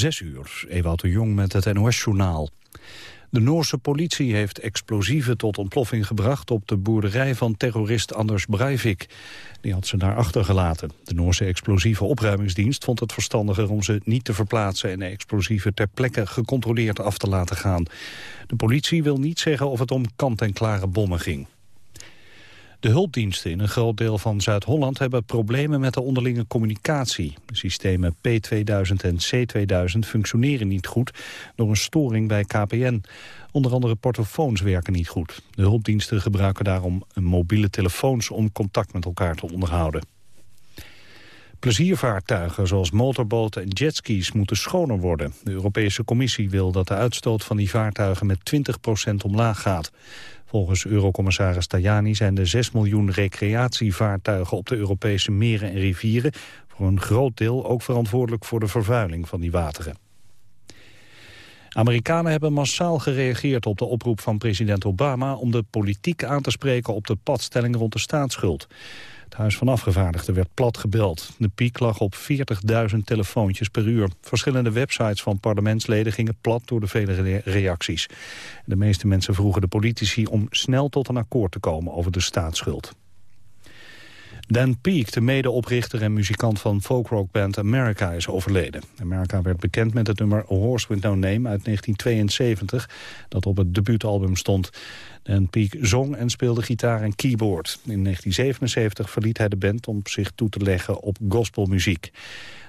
Zes uur, Ewout de Jong met het NOS-journaal. De Noorse politie heeft explosieven tot ontploffing gebracht... op de boerderij van terrorist Anders Breivik. Die had ze daar achtergelaten. De Noorse explosieve opruimingsdienst vond het verstandiger... om ze niet te verplaatsen en de explosieven ter plekke gecontroleerd af te laten gaan. De politie wil niet zeggen of het om kant-en-klare bommen ging. De hulpdiensten in een groot deel van Zuid-Holland hebben problemen met de onderlinge communicatie. Systemen P2000 en C2000 functioneren niet goed door een storing bij KPN. Onder andere portofoons werken niet goed. De hulpdiensten gebruiken daarom mobiele telefoons om contact met elkaar te onderhouden. Pleziervaartuigen zoals motorboten en jetskis moeten schoner worden. De Europese Commissie wil dat de uitstoot van die vaartuigen met 20% omlaag gaat. Volgens Eurocommissaris Tajani zijn de 6 miljoen recreatievaartuigen op de Europese meren en rivieren voor een groot deel ook verantwoordelijk voor de vervuiling van die wateren. Amerikanen hebben massaal gereageerd op de oproep van president Obama om de politiek aan te spreken op de padstelling rond de staatsschuld. Huis van Afgevaardigden werd plat gebeld. De piek lag op 40.000 telefoontjes per uur. Verschillende websites van parlementsleden gingen plat door de vele reacties. De meeste mensen vroegen de politici om snel tot een akkoord te komen over de staatsschuld. Dan Peake, de medeoprichter en muzikant van folkrockband America, is overleden. America werd bekend met het nummer Horse With No Name uit 1972, dat op het debuutalbum stond. Dan Peake zong en speelde gitaar en keyboard. In 1977 verliet hij de band om zich toe te leggen op gospelmuziek.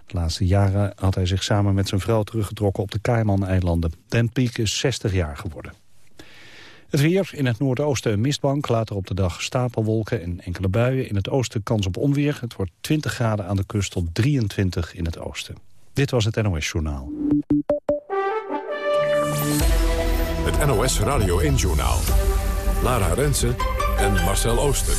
De laatste jaren had hij zich samen met zijn vrouw teruggetrokken op de Cayman-eilanden. Dan Peake is 60 jaar geworden. Het weer, in het noordoosten een mistbank, later op de dag stapelwolken en enkele buien. In het oosten kans op onweer. Het wordt 20 graden aan de kust tot 23 in het oosten. Dit was het NOS Journaal. Het NOS Radio 1 Journaal. Lara Rensen en Marcel Ooster.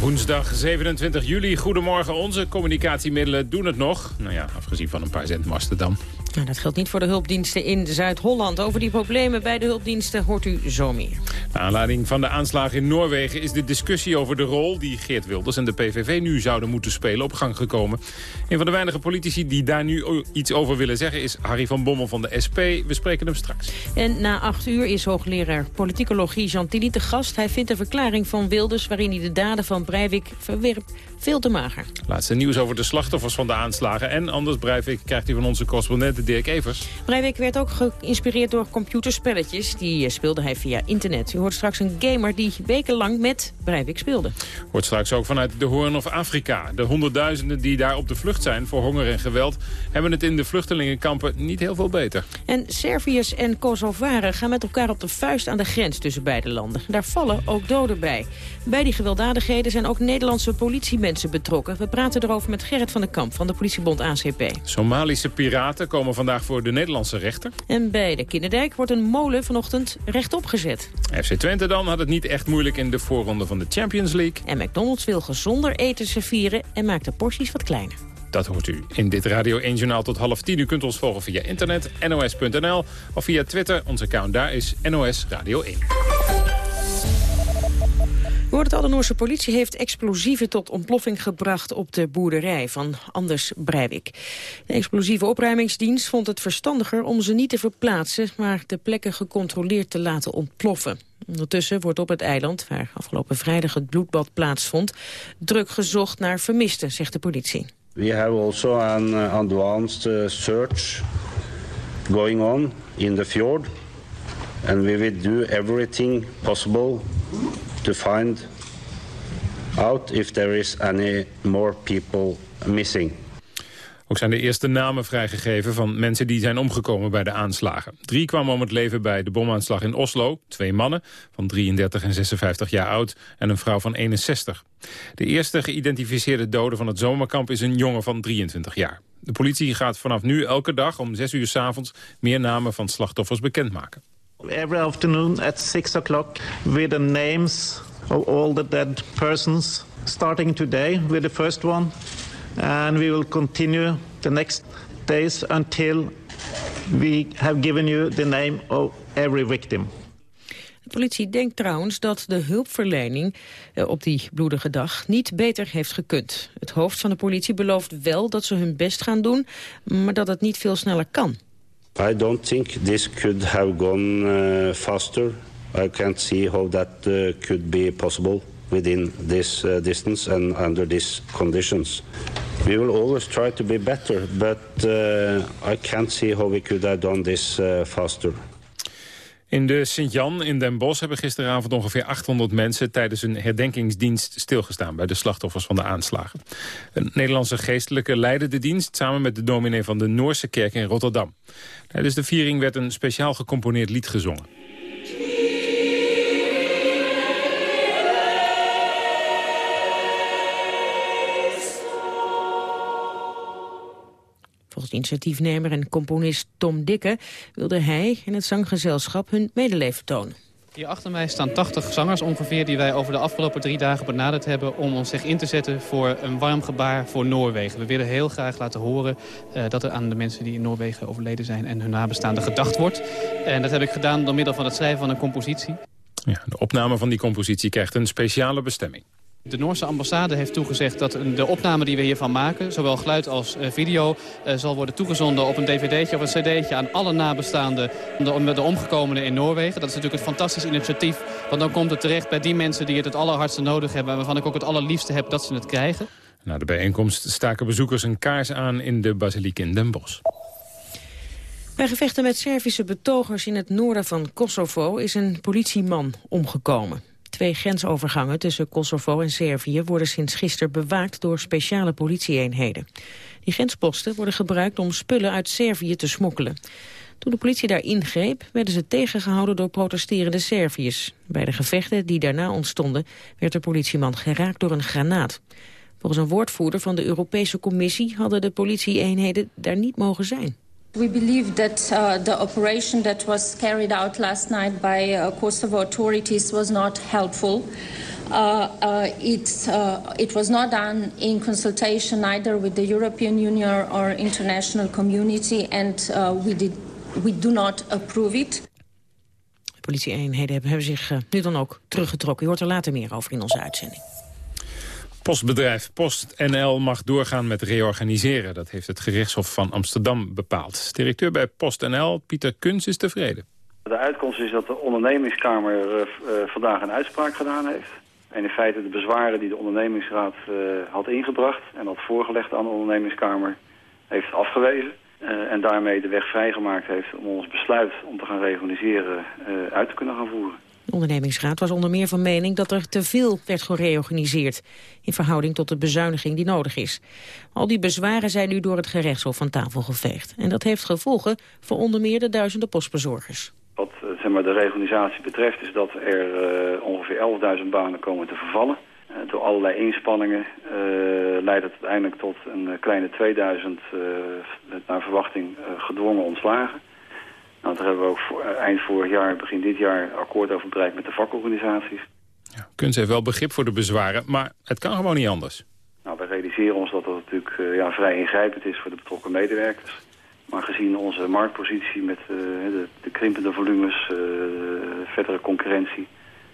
Woensdag 27 juli. Goedemorgen. Onze communicatiemiddelen doen het nog. Nou ja, afgezien van een paar zendmasten dan. Nou, dat geldt niet voor de hulpdiensten in Zuid-Holland. Over die problemen bij de hulpdiensten hoort u zo meer. Naar aanleiding van de aanslagen in Noorwegen is de discussie over de rol die Geert Wilders en de PVV nu zouden moeten spelen op gang gekomen. Een van de weinige politici die daar nu iets over willen zeggen is Harry van Bommel van de SP. We spreken hem straks. En na acht uur is hoogleraar politicologie Jean Tilly te gast. Hij vindt de verklaring van Wilders waarin hij de daden van Breivik verwerpt veel te mager. Laatste nieuws over de slachtoffers van de aanslagen. En anders Breivik krijgt u van onze correspondent Dirk Evers. Breivik werd ook geïnspireerd door computerspelletjes. Die eh, speelde hij via internet. U hoort straks een gamer die wekenlang met Breivik speelde. Hoort straks ook vanuit de Hoorn of Afrika. De honderdduizenden die daar op de vlucht zijn voor honger en geweld... hebben het in de vluchtelingenkampen niet heel veel beter. En Serviërs en Kosovaren gaan met elkaar op de vuist aan de grens tussen beide landen. Daar vallen ook doden bij. Bij die gewelddadigheden zijn ook Nederlandse politiemensen betrokken. We praten erover met Gerrit van den Kamp van de politiebond ACP. Somalische piraten komen vandaag voor de Nederlandse rechter. En bij de Kinderdijk wordt een molen vanochtend rechtop gezet. FC Twente dan had het niet echt moeilijk in de voorronde van de Champions League. En McDonald's wil gezonder eten serveren en maakt de porties wat kleiner. Dat hoort u in dit Radio 1 Journaal tot half tien. U kunt ons volgen via internet, nos.nl of via Twitter. Ons account daar is NOS Radio 1. Hoort het al, de Noorse politie heeft explosieven tot ontploffing gebracht op de boerderij van Anders Breivik. De explosieve opruimingsdienst vond het verstandiger om ze niet te verplaatsen, maar de plekken gecontroleerd te laten ontploffen. Ondertussen wordt op het eiland, waar afgelopen vrijdag het bloedbad plaatsvond, druk gezocht naar vermisten, zegt de politie. We have also an advanced uh, search going on in the fjord and we will do everything possible to find out if there is any more people missing. Ook zijn de eerste namen vrijgegeven van mensen die zijn omgekomen bij de aanslagen. Drie kwamen om het leven bij de bomaanslag in Oslo. Twee mannen van 33 en 56 jaar oud en een vrouw van 61. De eerste geïdentificeerde dode van het zomerkamp is een jongen van 23 jaar. De politie gaat vanaf nu elke dag om 6 uur s avonds meer namen van slachtoffers bekendmaken. Every afternoon at 6 o'clock with the names of all the dead persons. Starting today with the first one. And we will continue the next days until we have given you the name of every victim. De politie denkt trouwens dat de hulpverlening eh, op die bloedige dag niet beter heeft gekund. Het hoofd van de politie belooft wel dat ze hun best gaan doen, maar dat het niet veel sneller kan. I don't think this could have gone uh, faster. I can't see how that uh, could be possible within this uh, distance and under these conditions. We will always try to be better, but I can't see how we could have done this faster. In de Sint-Jan in Den Bosch hebben gisteravond ongeveer 800 mensen... tijdens een herdenkingsdienst stilgestaan bij de slachtoffers van de aanslagen. Een Nederlandse geestelijke leidde de dienst... samen met de dominee van de Noorse kerk in Rotterdam. Tijdens de viering werd een speciaal gecomponeerd lied gezongen. Volgens initiatiefnemer en componist Tom Dikke wilde hij en het zanggezelschap hun medeleven tonen. Hier achter mij staan 80 zangers ongeveer die wij over de afgelopen drie dagen benaderd hebben... om ons zich in te zetten voor een warm gebaar voor Noorwegen. We willen heel graag laten horen uh, dat er aan de mensen die in Noorwegen overleden zijn... en hun nabestaanden gedacht wordt. En dat heb ik gedaan door middel van het schrijven van een compositie. Ja, de opname van die compositie krijgt een speciale bestemming. De Noorse ambassade heeft toegezegd dat de opname die we hiervan maken... zowel geluid als uh, video, uh, zal worden toegezonden op een dvd'tje of een cd'tje... aan alle nabestaanden, de, de omgekomenen in Noorwegen. Dat is natuurlijk een fantastisch initiatief. Want dan komt het terecht bij die mensen die het het allerhardste nodig hebben... en waarvan ik ook het allerliefste heb dat ze het krijgen. Na de bijeenkomst staken bezoekers een kaars aan in de basiliek in Den Bosch. Bij gevechten met Servische betogers in het noorden van Kosovo is een politieman omgekomen. Twee grensovergangen tussen Kosovo en Servië worden sinds gisteren bewaakt door speciale politieeenheden. Die grensposten worden gebruikt om spullen uit Servië te smokkelen. Toen de politie daar ingreep, werden ze tegengehouden door protesterende Serviërs. Bij de gevechten die daarna ontstonden, werd de politieman geraakt door een granaat. Volgens een woordvoerder van de Europese Commissie hadden de politieeenheden daar niet mogen zijn. We believe that uh, the operation that was carried out last night by uh, Kosovo authorities was not helpful. Uh, uh it, uh, it was not done in consultation either with the European Union or international community, and we, did, we do not approve it. Politieeenheden hebben zich nu dan ook teruggetrokken. Je hoort er later meer over in onze uitzending. Postbedrijf PostNL mag doorgaan met reorganiseren. Dat heeft het gerechtshof van Amsterdam bepaald. Directeur bij PostNL, Pieter Kuns, is tevreden. De uitkomst is dat de ondernemingskamer uh, vandaag een uitspraak gedaan heeft. En in feite de bezwaren die de ondernemingsraad uh, had ingebracht... en had voorgelegd aan de ondernemingskamer, heeft afgewezen. en daarmee de weg vrijgemaakt heeft om ons besluit om te gaan reorganiseren uit te kunnen gaan voeren. De ondernemingsraad was onder meer van mening dat er te veel werd gereorganiseerd... in verhouding tot de bezuiniging die nodig is. Al die bezwaren zijn nu door het gerechtshof van tafel geveegd. En dat heeft gevolgen voor onder meer de duizenden postbezorgers. Wat eh, zeg maar, de reorganisatie betreft is dat er uh, ongeveer 11.000 banen komen te vervallen. Uh, door allerlei inspanningen leidt het uiteindelijk tot een kleine 2000 naar verwachting gedwongen ontslagen. Nou, daar hebben we ook voor, eh, eind vorig jaar, begin dit jaar... akkoord over bereikt met de vakorganisaties. Ja, Kunst heeft wel begrip voor de bezwaren, maar het kan gewoon niet anders. Nou, wij realiseren ons dat dat natuurlijk uh, ja, vrij ingrijpend is voor de betrokken medewerkers. Maar gezien onze marktpositie met uh, de, de, krimpende volumes, uh, verdere concurrentie...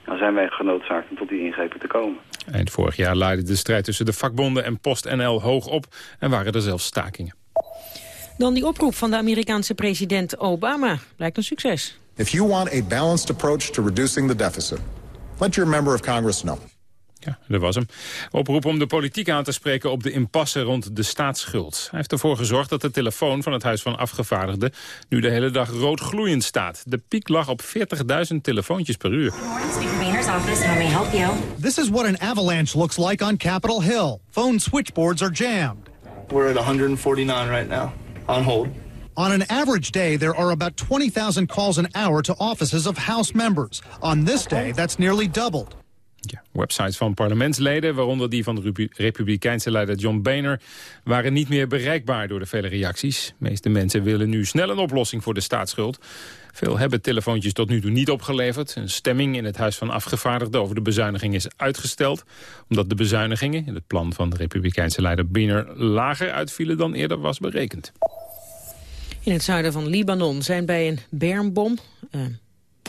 dan zijn wij genoodzaakt om tot die ingrepen te komen. Eind vorig jaar leidde de strijd tussen de vakbonden en PostNL hoog op... en waren er zelfs stakingen. Dan die oproep van de Amerikaanse president Obama. Blijkt een succes. If you want a balanced approach to reducing the deficit, let your member of Congress know. Ja, dat was hem. Oproep om de politiek aan te spreken op de impasse rond de staatsschuld. Hij heeft ervoor gezorgd dat de telefoon van het Huis van Afgevaardigden... nu de hele dag rood gloeiend staat. De piek lag op 40.000 telefoontjes per uur. This is what an avalanche looks like on Capitol Hill. Phone switchboards are jammed. We're at 149 right now on hold. On an average day, there are about 20,000 calls an hour to offices of House members. On this day, that's nearly doubled. Ja, websites van parlementsleden, waaronder die van de republikeinse leider John Boehner, waren niet meer bereikbaar door de vele reacties. De meeste mensen willen nu snel een oplossing voor de staatsschuld. Veel hebben telefoontjes tot nu toe niet opgeleverd. Een stemming in het Huis van Afgevaardigden over de bezuiniging is uitgesteld. Omdat de bezuinigingen in het plan van de republikeinse leider Boehner lager uitvielen dan eerder was berekend. In het zuiden van Libanon zijn bij een bermbom, uh,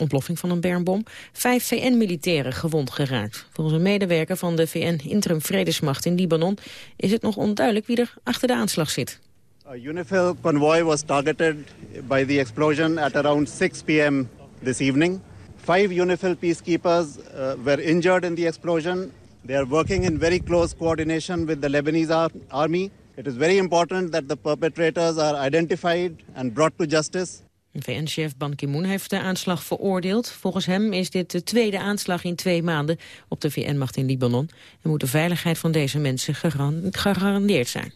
ontploffing van een bermbom, vijf VN-militairen gewond geraakt. Volgens een medewerker van de VN-interim vredesmacht in Libanon is het nog onduidelijk wie er achter de aanslag zit. A UNIFIL convoy was targeted by the explosion at around 6 p.m. this evening. Five UNIFIL peacekeepers uh, were injured in the explosion. They are working in very close coordination with the Lebanese ar army. It is very important that the perpetrators are identified and brought to justice. VN-chef Ban Ki-moon heeft de aanslag veroordeeld. Volgens hem is dit de tweede aanslag in twee maanden op de VN-macht in Libanon... en moet de veiligheid van deze mensen gegarandeerd zijn.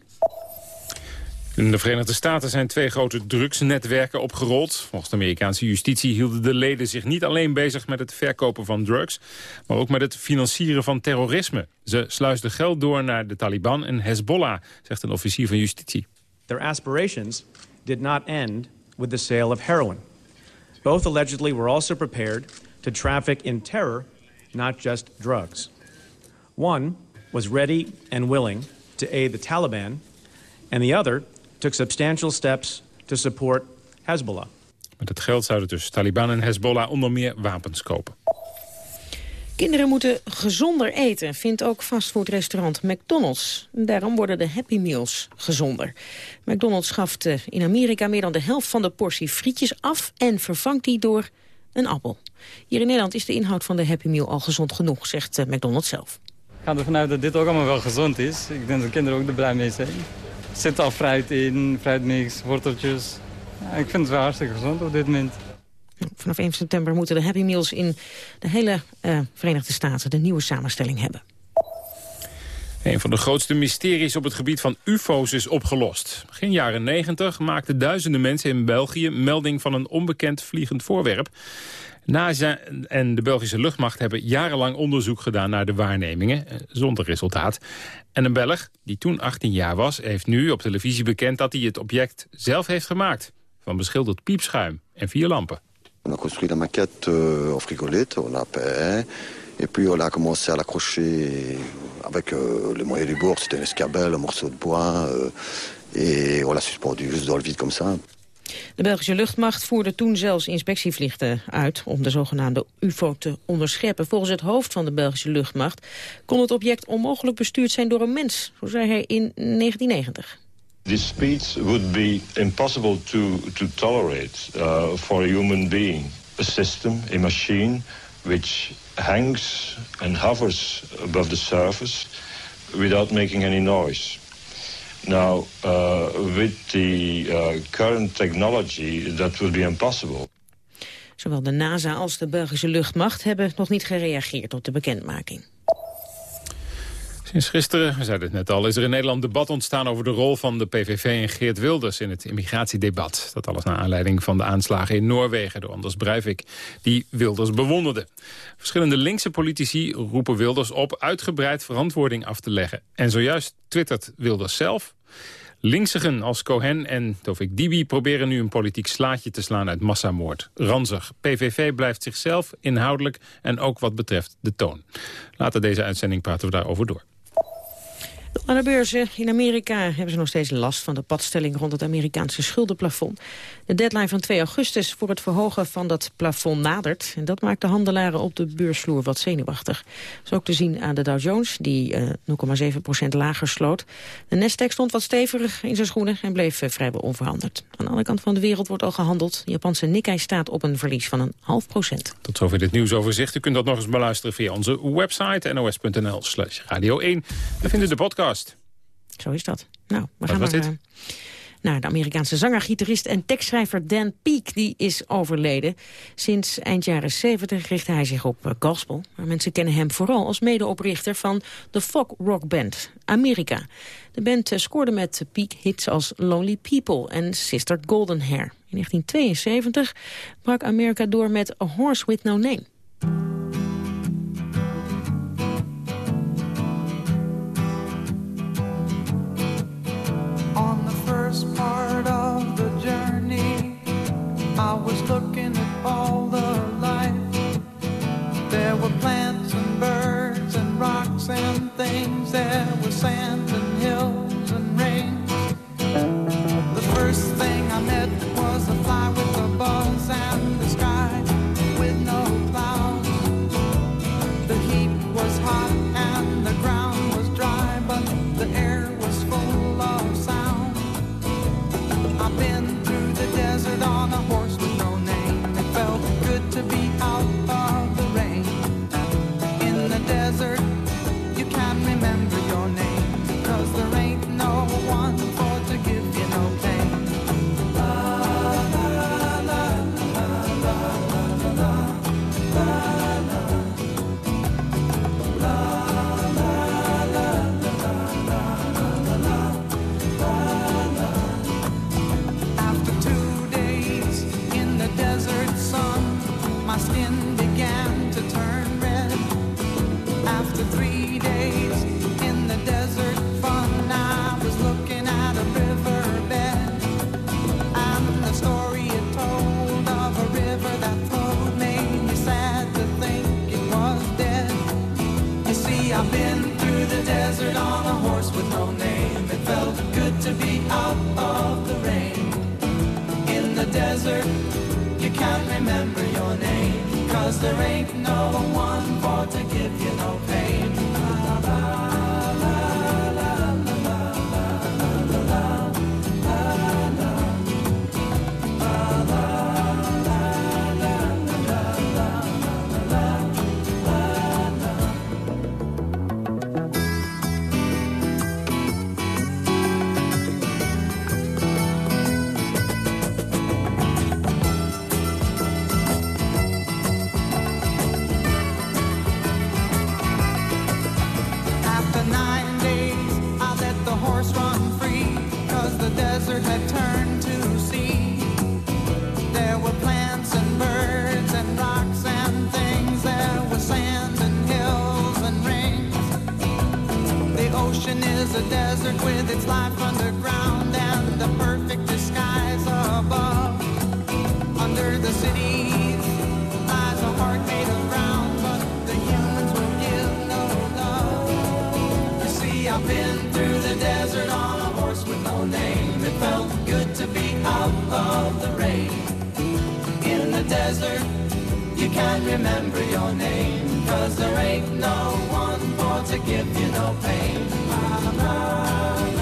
In de Verenigde Staten zijn twee grote drugsnetwerken opgerold. Volgens de Amerikaanse justitie hielden de leden zich niet alleen bezig met het verkopen van drugs, maar ook met het financieren van terrorisme. Ze sluisden geld door naar de Taliban en Hezbollah, zegt een officier van justitie. Their aspirations did not end with the sale of heroin. Both allegedly were also prepared to traffic in terror, not just drugs. One was ready and willing to aid the Taliban, and the other took substantial steps to support Hezbollah. Met het geld zouden dus Taliban en Hezbollah onder meer wapens kopen. Kinderen moeten gezonder eten, vindt ook fastfoodrestaurant McDonald's. Daarom worden de Happy Meals gezonder. McDonald's schaft eh, in Amerika meer dan de helft van de portie frietjes af... en vervangt die door een appel. Hier in Nederland is de inhoud van de Happy Meal al gezond genoeg, zegt eh, McDonald's zelf. Ik ga ervan uit dat dit ook allemaal wel gezond is. Ik denk dat kinderen ook er blij mee zijn. Er zit al fruit in, fruitmix, worteltjes. Ik vind het wel hartstikke gezond op dit moment. Vanaf 1 september moeten de Happy Meals in de hele uh, Verenigde Staten de nieuwe samenstelling hebben. Een van de grootste mysteries op het gebied van ufo's is opgelost. Begin jaren 90 maakten duizenden mensen in België melding van een onbekend vliegend voorwerp. NASA en de Belgische luchtmacht hebben jarenlang onderzoek gedaan naar de waarnemingen, eh, zonder resultaat. En een Belg, die toen 18 jaar was, heeft nu op televisie bekend dat hij het object zelf heeft gemaakt. Van beschilderd piepschuim en vier lampen. On a construit la maquette euh, en frigolette, on l'a peint, et puis on a commencé à l'accrocher avec euh, les moyens du bord, c'était un escabelle, un morceau de bois, euh, et on l'a suspendu juste dans le vide comme ça. De Belgische luchtmacht voerde toen zelfs inspectievliegten uit om de zogenaamde UFO te onderscheppen. Volgens het hoofd van de Belgische luchtmacht kon het object onmogelijk bestuurd zijn door een mens, zo zei hij in 1990. This speed would be impossible to, to tolerate uh, for a human being. A system, a machine, which hangs and hovers above the surface without making any noise. Now, uh, with the uh, current technology, that would be impossible. Zowel de NASA als de Belgische luchtmacht hebben nog niet gereageerd op de bekendmaking. Sinds gisteren, we zeiden het net al, is er in Nederland debat ontstaan over de rol van de PVV en Geert Wilders in het immigratiedebat. Dat alles naar aanleiding van de aanslagen in Noorwegen door Anders Breivik, die Wilders bewonderde. Verschillende linkse politici roepen Wilders op uitgebreid verantwoording af te leggen. En zojuist twittert Wilders zelf. Linksigen als Cohen en Tovik Dibi proberen nu een politiek slaatje te slaan uit massamoord. Ranzig. PVV blijft zichzelf inhoudelijk en ook wat betreft de toon. Later deze uitzending praten we daarover door. Aan de beurzen in Amerika hebben ze nog steeds last van de padstelling rond het Amerikaanse schuldenplafond. De deadline van 2 augustus voor het verhogen van dat plafond nadert. En dat maakt de handelaren op de beursvloer wat zenuwachtig. Dat is ook te zien aan de Dow Jones, die uh, eh, 0,7% lager sloot. De Nasdaq stond wat steviger in zijn schoenen en bleef uh, vrijwel onveranderd. Aan de andere kant van de wereld wordt al gehandeld. De Japanse Nikkei staat op een verlies van een half procent. Tot zover dit nieuwsoverzicht. U kunt dat nog eens beluisteren via onze website nos.nl slash radio 1. We vinden de podcast. Zo is dat. Nou, we gaan naar, uh, naar de Amerikaanse zanger, gitarist en tekstschrijver Dan Peek. Die is overleden. Sinds eind jaren 70 richtte hij zich op uh, gospel. Maar mensen kennen hem vooral als medeoprichter van de folk rock band Amerika. De band uh, scoorde met Peek hits als Lonely People en Sister Golden Hair. In 1972 brak Amerika door met A Horse With No Name. Was looking at all the life. There were plants and birds and rocks and things. There was sand and hills and rain. The first thing ocean is a desert with its life underground and the perfect disguise above. Under the cities lies a heart made of ground, but the humans will give no love. You see, I've been through the desert on a horse with no name. It felt good to be out of the rain. In the desert, you can't remember your name, cause there ain't no one for to give you no pain. La,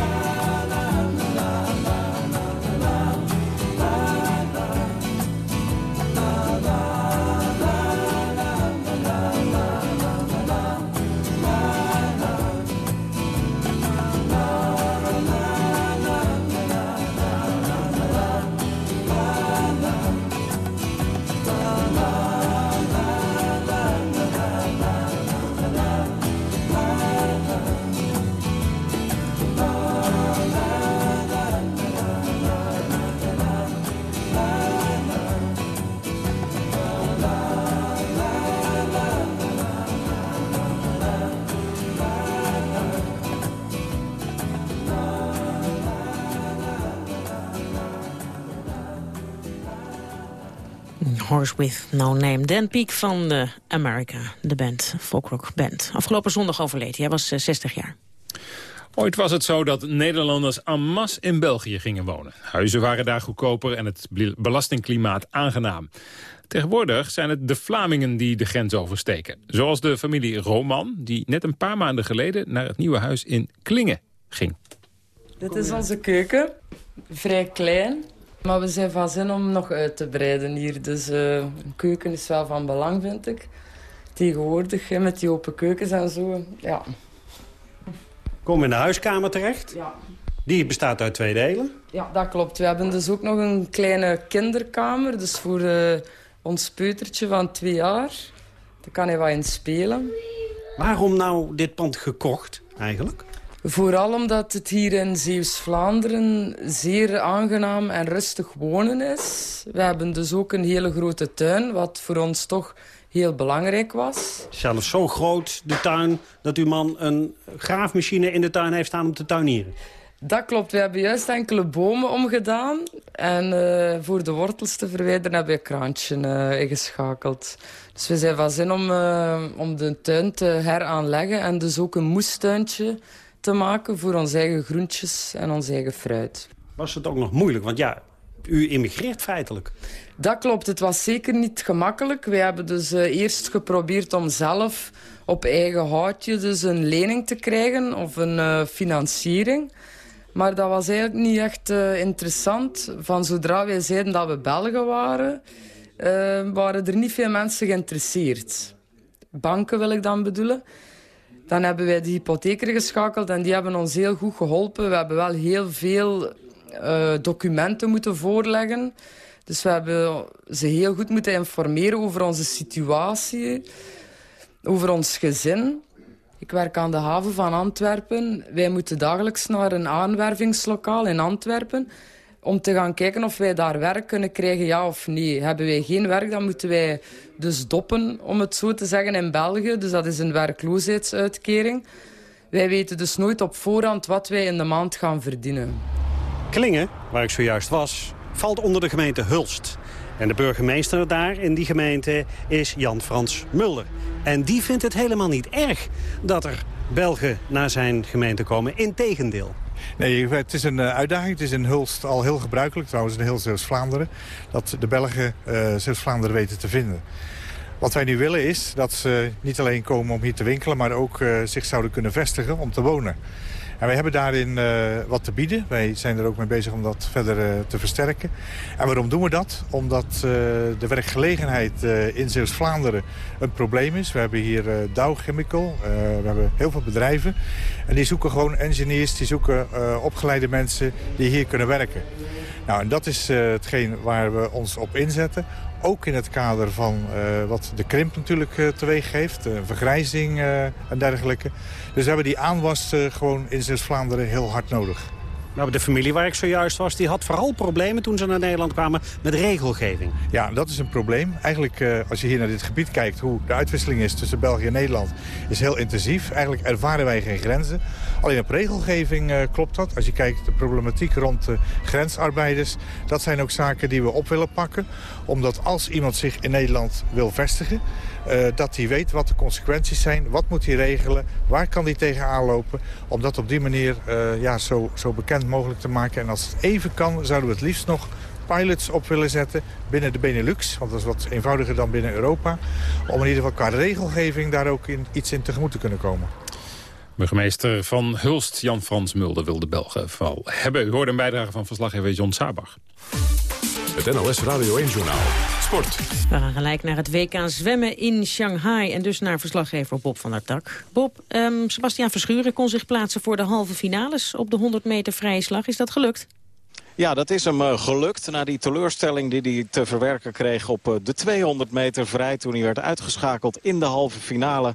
Horse with No Name. Dan Peek van de America, de band, folkrock band. Afgelopen zondag overleed. Hij was eh, 60 jaar. Ooit was het zo dat Nederlanders en masse in België gingen wonen. Huizen waren daar goedkoper en het bel- belastingklimaat aangenaam. Tegenwoordig zijn het de Vlamingen die de grens oversteken. Zoals de familie Roman, die net een paar maanden geleden... naar het nieuwe huis in Klingen ging. Dit is onze keuken. Vrij klein. Maar we zijn van zin om nog uit te breiden hier. Dus eh, een keuken is wel van belang, vind ik. Tegenwoordig, hè, met die open keukens en zo. Ja. Kom in de huiskamer terecht. Ja. Die bestaat uit twee delen. ja, dat klopt. We hebben dus ook nog een kleine kinderkamer. Dus voor eh, ons peutertje van twee jaar. Daar kan hij wat in spelen. Waarom nou dit pand gekocht, eigenlijk? Vooral omdat het hier in Zeeuws-Vlaanderen zeer aangenaam en rustig wonen is. We hebben dus ook een hele grote tuin, wat voor ons toch heel belangrijk was. Zelfs zo groot, de tuin, dat uw man een graafmachine in de tuin heeft staan om te tuinieren. Dat klopt, we hebben juist enkele bomen omgedaan. En eh, voor de wortels te verwijderen hebben we een kraantje eh, ingeschakeld. Dus we zijn van zin om, eh, om de tuin te heraanleggen. En dus ook een moestuintje te maken voor onze eigen groentjes en ons eigen fruit. Was het ook nog moeilijk? Want ja, u immigreert feitelijk. Dat klopt, het was zeker niet gemakkelijk. Wij hebben dus eh, eerst geprobeerd om zelf op eigen houtje dus een lening te krijgen of een eh, financiering. Maar dat was eigenlijk niet echt eh, interessant. Van zodra wij zeiden dat we Belgen waren, waren er niet veel mensen geïnteresseerd. Banken wil ik dan bedoelen. Dan hebben wij de hypotheker geschakeld en die hebben ons heel goed geholpen. We hebben wel heel veel eh, documenten moeten voorleggen. Dus we hebben ze heel goed moeten informeren over onze situatie, over ons gezin. Ik werk aan de haven van Antwerpen. Wij moeten dagelijks naar een aanwervingslokaal in Antwerpen om te gaan kijken of wij daar werk kunnen krijgen, ja of nee. Hebben wij geen werk, dan moeten wij dus doppen, om het zo te zeggen, in België. Dus dat is een werkloosheidsuitkering. Wij weten dus nooit op voorhand wat wij in de maand gaan verdienen. Klingen, waar ik zojuist was, valt onder de gemeente Hulst. En de burgemeester daar in die gemeente is Jan-Frans Mulder. En die vindt het helemaal niet erg dat er Belgen naar zijn gemeente komen. Integendeel. Nee, het is een uitdaging. Het is in Hulst al heel gebruikelijk, trouwens in heel Zeeuws-Vlaanderen... dat de Belgen uh, Zeeuws-Vlaanderen weten te vinden. Wat wij nu willen is dat ze niet alleen komen om hier te winkelen... maar ook uh, zich zouden kunnen vestigen om te wonen. En wij hebben daarin uh, wat te bieden. Wij zijn er ook mee bezig om dat verder uh, te versterken. En waarom doen we dat? Omdat uh, de werkgelegenheid in Zeeuws-Vlaanderen een probleem is. We hebben hier Dow Chemical, we hebben heel veel bedrijven. En die zoeken gewoon engineers, die zoeken opgeleide mensen die hier kunnen werken. Nou, en dat is hetgeen waar we ons op inzetten. Ook in het kader van uh, wat de krimp natuurlijk uh, teweeg geeft. Uh, vergrijzing en dergelijke. Dus we hebben die aanwas gewoon in Zeeuws-Vlaanderen heel hard nodig. Nou, de familie waar ik zojuist was, die had vooral problemen toen ze naar Nederland kwamen met regelgeving. Ja, dat is een probleem. Eigenlijk, uh, als je hier naar dit gebied kijkt, hoe de uitwisseling is tussen België en Nederland, is heel intensief. Eigenlijk ervaren wij geen grenzen. Alleen op regelgeving uh, klopt dat. Als je kijkt de problematiek rond de grensarbeiders, dat zijn ook zaken die we op willen pakken. Omdat als iemand zich in Nederland wil vestigen, uh, dat hij weet wat de consequenties zijn. Wat moet hij regelen? Waar kan hij tegenaan lopen? Om dat op die manier uh, ja, zo, zo bekend mogelijk te maken. En als het even kan, zouden we het liefst nog pilots op willen zetten binnen de Benelux. Want dat is wat eenvoudiger dan binnen Europa. Om in ieder geval qua regelgeving daar ook in, iets in tegemoet te kunnen komen. Burgemeester van Hulst, Jan-Frans Mulder, wil de Belgen vooral hebben. U hoorde een bijdrage van verslaggever John Sabach. Het NOS Radio 1-journaal. Sport. We gaan gelijk naar het WK zwemmen in Shanghai. En dus naar verslaggever Bob van der Tak. Bob, um, Sebastiaan Verschuren kon zich plaatsen voor de halve finales... op de 100 meter vrije slag. Is dat gelukt? Ja, dat is hem uh, gelukt na die teleurstelling die hij te verwerken kreeg op uh, de 200 meter vrij. Toen hij werd uitgeschakeld in de halve finale.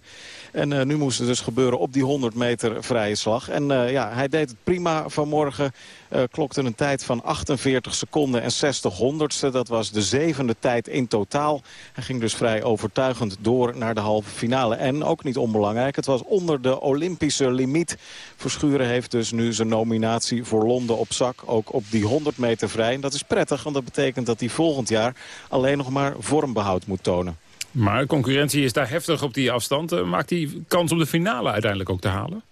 En uh, nu moest het dus gebeuren op die 100 meter vrije slag. En ja, hij deed het prima vanmorgen. Uh, klokte een tijd van 48 seconden en 60 honderdste. Dat was de zevende tijd in totaal. Hij ging dus vrij overtuigend door naar de halve finale. En ook niet onbelangrijk, het was onder de Olympische limiet. Verschuren heeft dus nu zijn nominatie voor Londen op zak. Ook op die 100 meter vrij. En dat is prettig, want dat betekent dat hij volgend jaar alleen nog maar vormbehoud moet tonen. Maar concurrentie is daar heftig op die afstand. Uh, maakt hij kans om de finale uiteindelijk ook te halen?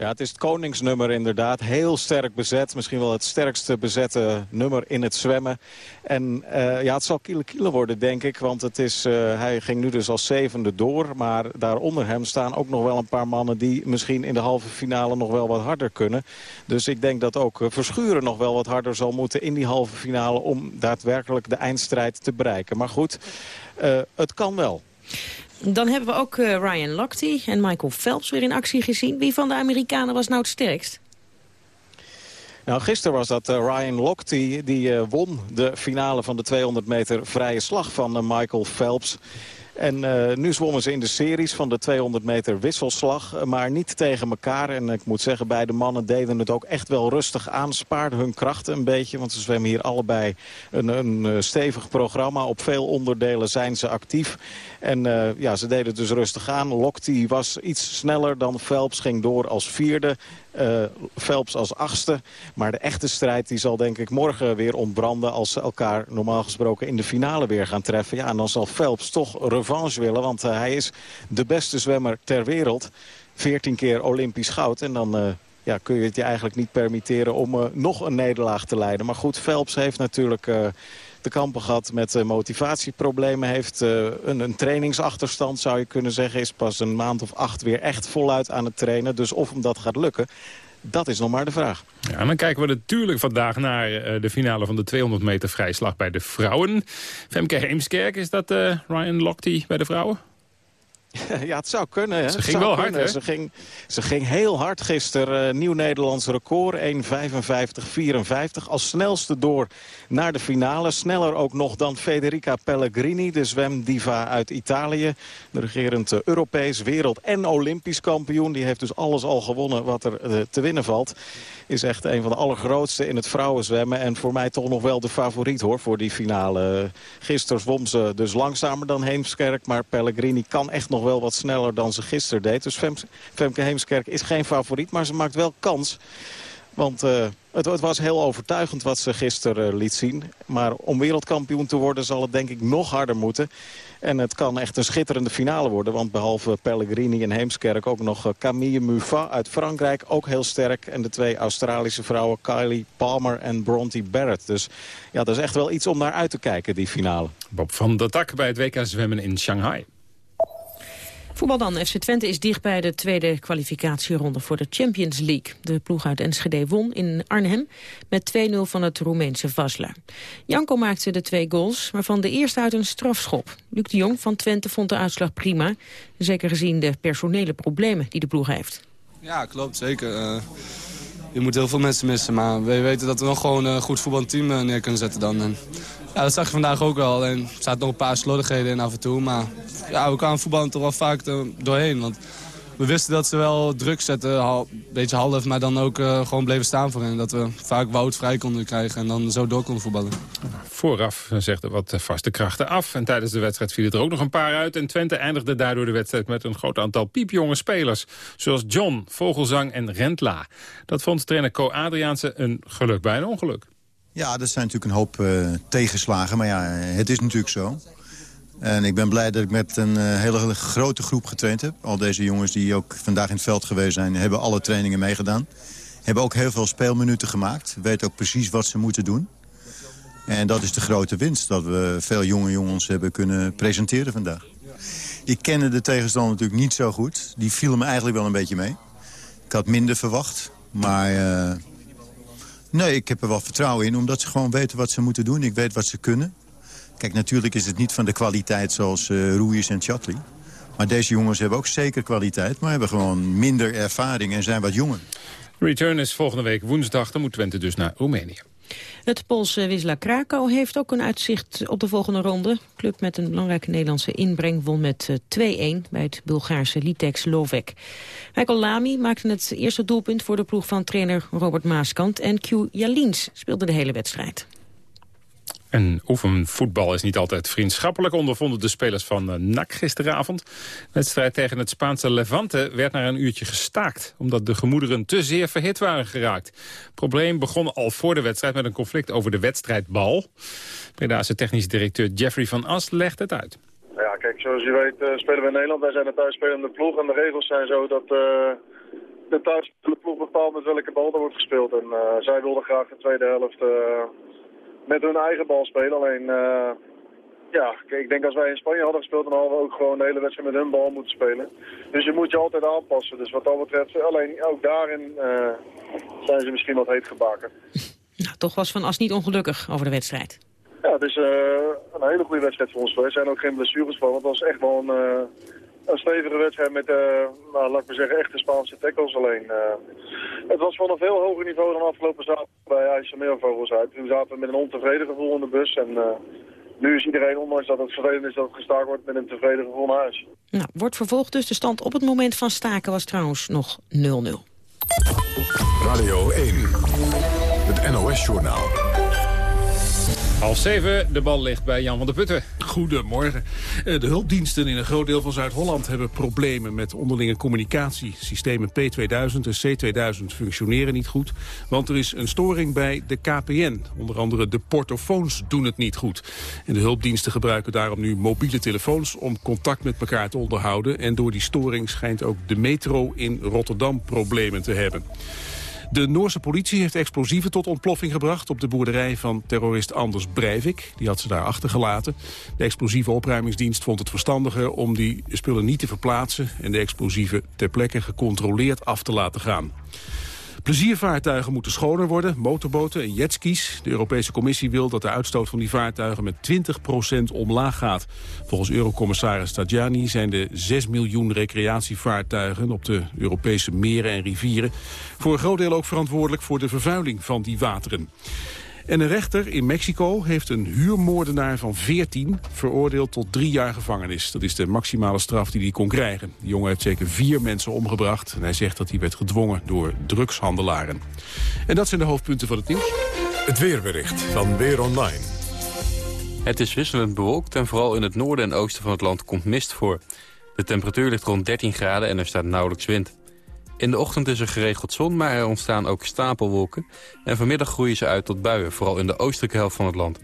Ja, het is het koningsnummer inderdaad. Heel sterk bezet. Misschien wel het sterkste bezette nummer in het zwemmen. En uh, ja, het zal kiele kiele worden, denk ik. Want het is, uh, hij ging nu dus als zevende door. Maar daaronder hem staan ook nog wel een paar mannen... die misschien in de halve finale nog wel wat harder kunnen. Dus ik denk dat ook uh, Verschuren nog wel wat harder zal moeten in die halve finale... om daadwerkelijk de eindstrijd te bereiken. Maar goed, het kan wel. Dan hebben we ook uh, Ryan Lochte en Michael Phelps weer in actie gezien. Wie van de Amerikanen was nou het sterkst? Nou, gisteren was dat uh, Ryan Lochte die uh, won de finale van de 200 meter vrije slag van Michael Phelps. En uh, nu zwommen ze in de series van de 200 meter wisselslag. Maar niet tegen elkaar. En ik moet zeggen, beide mannen deden het ook echt wel rustig aan. Spaarden hun krachten een beetje. Want ze zwemmen hier allebei een, een stevig programma. Op veel onderdelen zijn ze actief. En ja, ze deden het dus rustig aan. Lokti was iets sneller dan Phelps. Ging door als vierde. Uh, Phelps als achtste. Maar de echte strijd die zal denk ik morgen weer ontbranden... als ze elkaar normaal gesproken in de finale weer gaan treffen. Ja, en dan zal Phelps toch willen. Want uh, hij is de beste zwemmer ter wereld. 14 keer Olympisch goud. En dan... Uh, ja, kun je het je eigenlijk niet permitteren om nog een nederlaag te leiden. Maar goed, Phelps heeft natuurlijk te kampen gehad met uh, motivatieproblemen. Heeft uh, een, een, trainingsachterstand, zou je kunnen zeggen. Is pas een maand of acht weer echt voluit aan het trainen. Dus of hem dat gaat lukken, dat is nog maar de vraag. Ja, en dan kijken we natuurlijk vandaag naar uh, de finale van de 200 meter vrijslag bij de vrouwen. Femke Heemskerk, is dat Ryan Lochte bij de vrouwen? Ja, het zou kunnen. Hè? Ze ging wel hard, hè? Ze ging, ze ging heel hard gisteren. Uh, nieuw Nederlands record, 1.55.54. Als snelste door naar de finale. Sneller ook nog dan Federica Pellegrini, de zwemdiva uit Italië. De regerend uh, Europees, wereld- en Olympisch kampioen. Die heeft dus alles al gewonnen wat er uh, te winnen valt. Is echt een van de allergrootste in het vrouwenzwemmen. En voor mij toch nog wel de favoriet hoor, voor die finale. Gisteren zwom ze dus langzamer dan Heemskerk. Maar Pellegrini kan echt nog nog wel wat sneller dan ze gisteren deed. Dus Femke Heemskerk is geen favoriet, maar ze maakt wel kans. Want uh, het, het, was heel overtuigend wat ze gisteren liet zien. Maar om wereldkampioen te worden zal het denk ik nog harder moeten. En het kan echt een schitterende finale worden. Want behalve Pellegrini en Heemskerk ook nog Camille Muffat uit Frankrijk. Ook heel sterk. En de twee Australische vrouwen Kylie Palmer en Bronte Barrett. Dus ja, dat is echt wel iets om naar uit te kijken, die finale. Bob van der Tak bij het WK zwemmen in Shanghai. Voetbal dan. FC Twente is dicht bij de tweede kwalificatieronde voor de Champions League. De ploeg uit Enschede won in Arnhem met 2-0 van het Roemeense Vasla. Janko maakte de twee goals, waarvan de eerste uit een strafschop. Luc de Jong van Twente vond de uitslag prima. Zeker gezien de personele problemen die de ploeg heeft. Ja, klopt. Zeker. Uh, je moet heel veel mensen missen. Maar we weten dat we nog gewoon een goed voetbalteam eh, neer kunnen zetten dan. En ja, dat zag je vandaag ook wel. En er zaten nog een paar slordigheden in af en toe. Maar ja, we kwamen voetballen toch wel vaak doorheen. Want we wisten dat ze wel druk zetten, een beetje half, maar dan ook uh, gewoon bleven staan voor hen. Dat we vaak Wout vrij konden krijgen en dan zo door konden voetballen. Vooraf zegt wat vaste krachten af. En tijdens de wedstrijd viel er ook nog een paar uit. En Twente eindigde daardoor de wedstrijd met een groot aantal piepjonge spelers. Zoals John, Vogelzang en Rentla. Dat vond trainer Co Adriaanse een geluk bij een ongeluk. Ja, dat zijn natuurlijk een hoop uh, tegenslagen. Maar ja, het is natuurlijk zo. En ik ben blij dat ik met een uh, hele grote groep getraind heb. Al deze jongens die ook vandaag in het veld geweest zijn... hebben alle trainingen meegedaan. Hebben ook heel veel speelminuten gemaakt. Weten ook precies wat ze moeten doen. En dat is de grote winst. Dat we veel jonge jongens hebben kunnen presenteren vandaag. Ik kende de tegenstander natuurlijk niet zo goed. Die vielen me eigenlijk wel een beetje mee. Ik had minder verwacht. Maar uh, nee, ik heb er wel vertrouwen in. Omdat ze gewoon weten wat ze moeten doen. Ik weet wat ze kunnen. Kijk, natuurlijk is het niet van de kwaliteit zoals uh, en Chatli. Maar deze jongens hebben ook zeker kwaliteit, maar hebben gewoon minder ervaring en zijn wat jonger. Return is volgende week woensdag, dan moet Twente dus naar Roemenië. Het Poolse Wisla Krakau heeft ook een uitzicht op de volgende ronde. club met een belangrijke Nederlandse inbreng won met 2-1 bij het Bulgaarse Litex Lovek. Michael Lamy maakte het eerste doelpunt voor de ploeg van trainer Robert Maaskant... en Q Jalins speelde de hele wedstrijd. En oefenvoetbal is niet altijd vriendschappelijk, ondervonden de spelers van uh, NAC gisteravond. De wedstrijd tegen het Spaanse Levante werd na een uurtje gestaakt, omdat de gemoederen te zeer verhit waren geraakt. Het probleem begon al voor de wedstrijd met een conflict over de wedstrijdbal. Breda's technisch directeur Jeffrey van As legt het uit. Ja, kijk, zoals je weet uh, spelen we in Nederland. Wij zijn een thuisspelende ploeg en de regels zijn zo dat... Uh de ploeg bepaalt met welke bal er wordt gespeeld. En zij wilden graag de tweede helft met hun eigen bal spelen. Alleen, uh, ja, ik denk als wij in Spanje hadden gespeeld, dan hadden we ook gewoon de hele wedstrijd met hun bal moeten spelen. Dus je moet je altijd aanpassen. Dus wat dat betreft, alleen ook daarin uh, zijn ze misschien wat heet gebakken. Nou, toch was Van As niet ongelukkig over de wedstrijd. Ja, het is uh, een hele goede wedstrijd voor ons Er zijn ook geen blessures van, want het was echt wel een een stevige wedstrijd met, uh, nou, laat ik maar zeggen, echte Spaanse tackles. Alleen, uh, het was van een veel hoger niveau dan afgelopen zaterdag bij IJsselmeervogels uit. Toen zaten we met een ontevreden gevoel in de bus en uh, nu is iedereen, ondanks dat het vervelend is dat het gestaakt wordt, met een tevreden gevoel naar huis. Nou, wordt vervolgd dus. De stand op het moment van staken was trouwens nog 0-0. Radio 1, het NOS-journaal. Half zeven, de bal ligt bij Jan van der Putten. Goedemorgen. Eh, de hulpdiensten in een groot deel van Zuid-Holland hebben problemen met onderlinge communicatie. Systemen P2000 en C2000 functioneren niet goed, want er is een storing bij de KPN. Onder andere de portofoons doen het niet goed. En de hulpdiensten gebruiken daarom nu mobiele telefoons om contact met elkaar te onderhouden. En door die storing schijnt ook de metro in Rotterdam problemen te hebben. De Noorse politie heeft explosieven tot ontploffing gebracht... op de boerderij van terrorist Anders Breivik. Die had ze daar achtergelaten. De explosieve opruimingsdienst vond het verstandiger om die spullen niet te verplaatsen... en de explosieven ter plekke gecontroleerd af te laten gaan. Pleziervaartuigen moeten schoner worden, motorboten en jetskis. De Europese Commissie wil dat de uitstoot van die vaartuigen met 20% omlaag gaat. Volgens Eurocommissaris Tajani zijn de 6 miljoen recreatievaartuigen op de Europese meren en rivieren voor een groot deel ook verantwoordelijk voor de vervuiling van die wateren. En een rechter in Mexico heeft een huurmoordenaar van 14 veroordeeld tot drie jaar gevangenis. Dat is de maximale straf die hij kon krijgen. De jongen heeft zeker vier mensen omgebracht. En hij zegt dat hij werd gedwongen door drugshandelaren. En dat zijn de hoofdpunten van het nieuws. Het weerbericht van Weer Online. Het is wisselend bewolkt en vooral in het noorden en oosten van het land komt mist voor. De temperatuur ligt rond 13 graden en er staat nauwelijks wind. In de ochtend is er geregeld zon, maar er ontstaan ook stapelwolken. En vanmiddag groeien ze uit tot buien, vooral in de oostelijke helft van het land.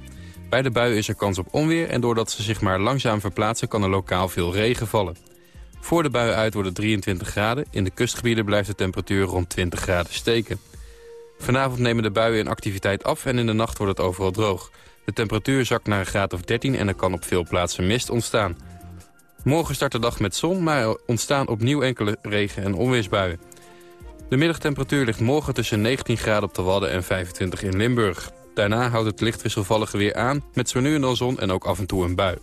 Bij de buien is er kans op onweer en doordat ze zich maar langzaam verplaatsen... kan er lokaal veel regen vallen. Voor de buien uit wordt het 23 graden. In de kustgebieden blijft de temperatuur rond 20 graden steken. Vanavond nemen de buien in activiteit af en in de nacht wordt het overal droog. De temperatuur zakt naar een graad of 13 en er kan op veel plaatsen mist ontstaan. Morgen start de dag met zon, maar er ontstaan opnieuw enkele regen- en onweersbuien. De middagtemperatuur ligt morgen tussen 19 graden op de Wadden en 25 in Limburg. Daarna houdt het licht wisselvallige weer aan, met zo nu en dan zon en ook af en toe een bui.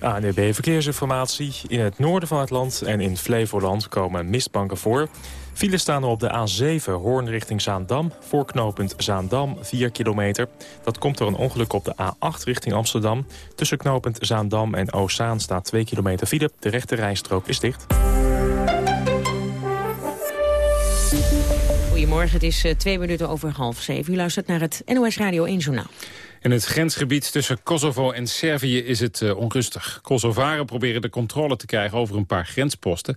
ANDB Verkeersinformatie. In het noorden van het land en in Flevoland komen mistbanken voor. Files staan er op de A7 Hoorn richting Zaandam. Voorknopend Zaandam 4 kilometer. Dat komt door een ongeluk op de A8 richting Amsterdam. Tussen knopend Zaandam en Oostzaan staat 2 kilometer file. De rechte rijstrook is dicht. Goedemorgen, het is eh, twee minuten over half zeven. U luistert naar het NOS Radio 1 Journaal. In het grensgebied tussen Kosovo en Servië is het uh, onrustig. Kosovaren proberen de controle te krijgen over een paar grensposten.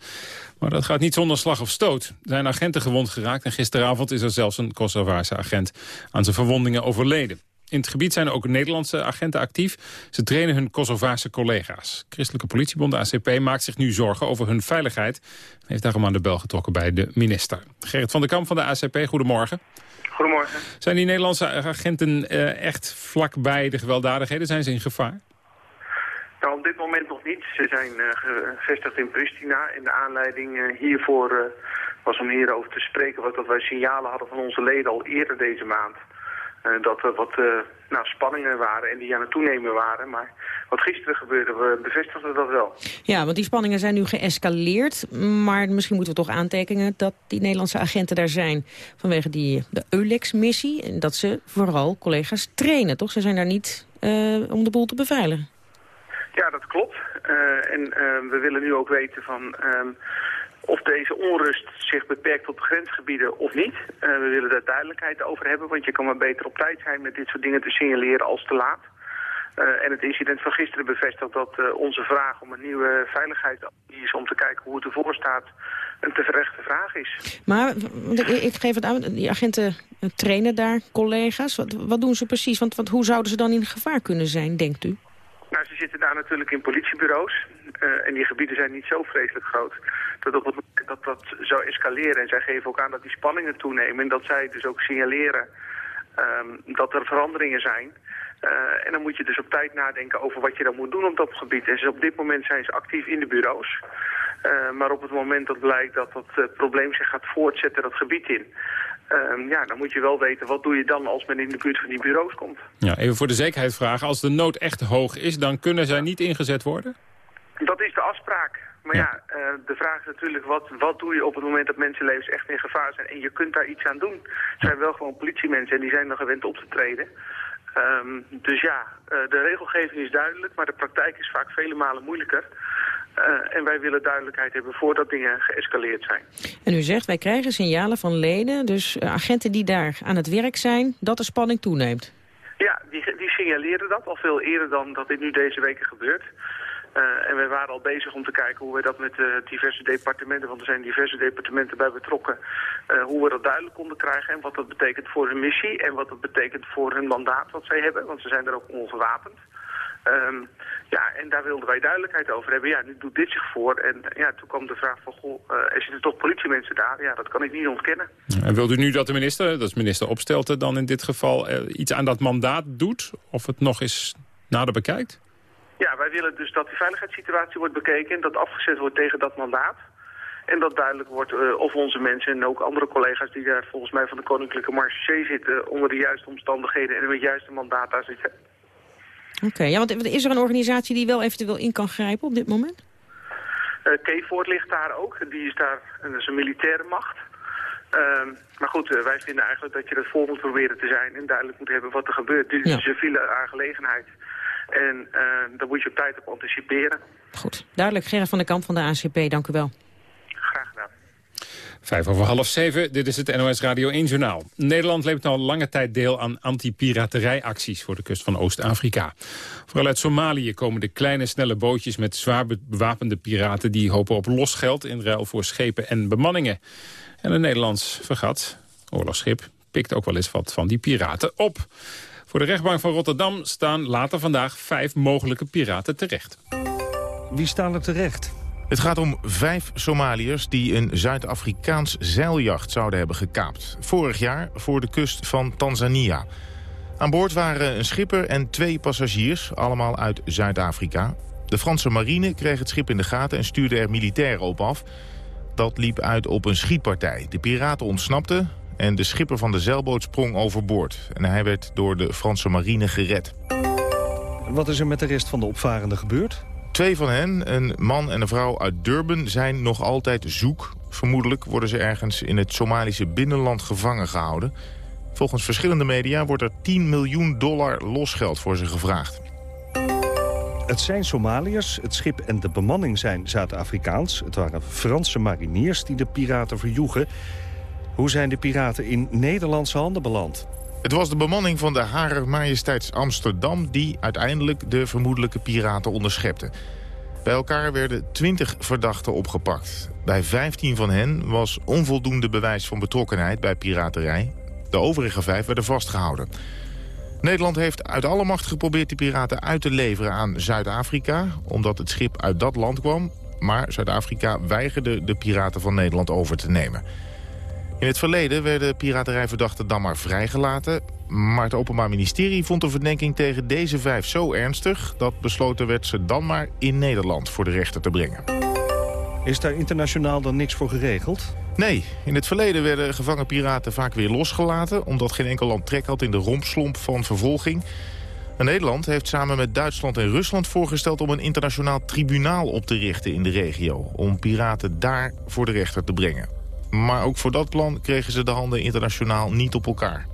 Maar dat gaat niet zonder slag of stoot. Er zijn agenten gewond geraakt en gisteravond is er zelfs een Kosovaarse agent aan zijn verwondingen overleden. In het gebied zijn ook Nederlandse agenten actief. Ze trainen hun Kosovaarse collega's. Christelijke politiebond ACP maakt zich nu zorgen over hun veiligheid. En heeft daarom aan de bel getrokken bij de minister. Gerrit van der Kamp van de ACP, goedemorgen. Goedemorgen. Zijn die Nederlandse agenten uh, echt vlakbij de gewelddadigheden? Zijn ze in gevaar? Nou, op dit moment nog niet. Ze zijn uh, gevestigd in Pristina. En de aanleiding uh, hiervoor was om hierover te spreken... was dat wij signalen hadden van onze leden al eerder deze maand. Dat er wat nou, spanningen waren en die aan het toenemen waren. Maar wat gisteren gebeurde, we bevestigden dat wel. Ja, want die spanningen zijn nu geëscaleerd. Maar misschien moeten we toch aantekenen dat die Nederlandse agenten daar zijn... vanwege die, de EULEX-missie. En dat ze vooral collega's trainen, toch? Ze zijn daar niet uh, om de boel te beveiligen. Ja, dat klopt. Uh, en uh, we willen nu ook weten van... of deze onrust zich beperkt tot grensgebieden of niet. Uh, we willen daar duidelijkheid over hebben, want je kan maar beter op tijd zijn met dit soort dingen te signaleren als te laat. Uh, en het incident van gisteren bevestigt dat uh, onze vraag om een nieuwe veiligheidsanalyse... om te kijken hoe het ervoor staat, een terechte vraag is. Maar ik geef het aan, die agenten trainen daar collega's. Wat, wat doen ze precies? Want, want hoe zouden ze dan in gevaar kunnen zijn, denkt u? Nou, ze zitten daar natuurlijk in politiebureaus. Uh, en die gebieden zijn niet zo vreselijk groot. Dat op het moment dat dat zou escaleren... en zij geven ook aan dat die spanningen toenemen... en dat zij dus ook signaleren um, dat er veranderingen zijn... Uh, en dan moet je dus op tijd nadenken over wat je dan moet doen op dat gebied. En op dit moment zijn ze actief in de bureaus. Uh, maar op het moment dat blijkt dat dat uh, probleem zich gaat voortzetten dat gebied in... Uh, ja, dan moet je wel weten, wat doe je dan als men in de buurt van die bureaus komt? Ja, even voor de zekerheid vragen. Als de nood echt hoog is, dan kunnen zij niet ingezet worden? Dat is de afspraak. Maar ja, ja uh, de vraag is natuurlijk, wat, wat doe je op het moment dat mensenlevens echt in gevaar zijn? En je kunt daar iets aan doen. Het zijn wel gewoon politiemensen en die zijn dan gewend op te treden. Um, dus ja, uh, de regelgeving is duidelijk, maar de praktijk is vaak vele malen moeilijker. Uh, en wij willen duidelijkheid hebben voordat dingen geëscaleerd zijn. En u zegt, wij krijgen signalen van leden, dus agenten die daar aan het werk zijn, dat de spanning toeneemt. Ja, die, die signaleren dat al veel eerder dan dat dit nu deze weken gebeurt. Uh, en we waren al bezig om te kijken hoe we dat met uh, diverse departementen, want er zijn diverse departementen bij betrokken, uh, hoe we dat duidelijk konden krijgen en wat dat betekent voor hun missie en wat dat betekent voor hun mandaat wat zij hebben, want ze zijn er ook ongewapend. Um, ja, en daar wilden wij duidelijkheid over hebben. Ja, nu doet dit zich voor. En ja, toen kwam de vraag van, goh, er zitten toch politiemensen daar? Ja, dat kan ik niet ontkennen. En wilt u nu dat de minister, dat is minister Opstelten dan in dit geval, iets aan dat mandaat doet? Of het nog eens nader bekijkt? Ja, wij willen dus dat de veiligheidssituatie wordt bekeken en dat afgezet wordt tegen dat mandaat. En dat duidelijk wordt uh, of onze mensen en ook andere collega's die daar volgens mij van de Koninklijke Marché zitten... onder de juiste omstandigheden en met het juiste mandaat daar zitten. Oké, okay, ja, want is er een organisatie die wel eventueel in kan grijpen op dit moment? Uh, KFOR ligt daar ook. Die is daar, dat is een militaire macht. Uh, maar goed, uh, wij vinden eigenlijk dat je dat voor moet proberen te zijn... en duidelijk moet hebben wat er gebeurt. Dit is ja. een civiele aangelegenheid. En uh, daar moet je op tijd op anticiperen. Goed, duidelijk. Gerrit van der Kamp van de ACP, dank u wel. Graag gedaan. Vijf over half zeven, dit is het NOS Radio 1 Journaal. Nederland leeft al lange tijd deel aan anti-piraterijacties voor de kust van Oost-Afrika. Vooral uit Somalië komen de kleine snelle bootjes met zwaar bewapende piraten... die hopen op losgeld in ruil voor schepen en bemanningen. En een Nederlands vergat, oorlogsschip, pikt ook wel eens wat van die piraten op. Voor de rechtbank van Rotterdam staan later vandaag vijf mogelijke piraten terecht. Wie staan er terecht? Het gaat om vijf Somaliërs die een Zuid-Afrikaans zeiljacht zouden hebben gekaapt. Vorig jaar voor de kust van Tanzania. Aan boord waren een schipper en twee passagiers, allemaal uit Zuid-Afrika. De Franse marine kreeg het schip in de gaten en stuurde er militairen op af. Dat liep uit op een schietpartij. De piraten ontsnapten en de schipper van de zeilboot sprong overboord. En hij werd door de Franse marine gered. Wat is er met de rest van de opvarenden gebeurd? Twee van hen, een man en een vrouw uit Durban, zijn nog altijd zoek. Vermoedelijk worden ze ergens in het Somalische binnenland gevangen gehouden. Volgens verschillende media wordt er 10 miljoen dollar losgeld voor ze gevraagd. Het zijn Somaliërs, het schip en de bemanning zijn Zuid-Afrikaans. Het waren Franse mariniers die de piraten verjoegen. Hoe zijn de piraten in Nederlandse handen beland? Het was de bemanning van de Harer Majesteits Amsterdam... die uiteindelijk de vermoedelijke piraten onderschepte. Bij elkaar werden 20 verdachten opgepakt. Bij 15 van hen was onvoldoende bewijs van betrokkenheid bij piraterij. De overige vijf werden vastgehouden. Nederland heeft uit alle macht geprobeerd de piraten uit te leveren aan Zuid-Afrika... omdat het schip uit dat land kwam. Maar Zuid-Afrika weigerde de piraten van Nederland over te nemen. In het verleden werden piraterijverdachten dan maar vrijgelaten... maar het Openbaar Ministerie vond de verdenking tegen deze vijf zo ernstig... dat besloten werd ze dan maar in Nederland voor de rechter te brengen. Is daar internationaal dan niks voor geregeld? Nee, in het verleden werden gevangen piraten vaak weer losgelaten... omdat geen enkel land trek had in de rompslomp van vervolging. En Nederland heeft samen met Duitsland en Rusland voorgesteld... om een internationaal tribunaal op te richten in de regio... om piraten daar voor de rechter te brengen. Maar ook voor dat plan kregen ze de handen internationaal niet op elkaar.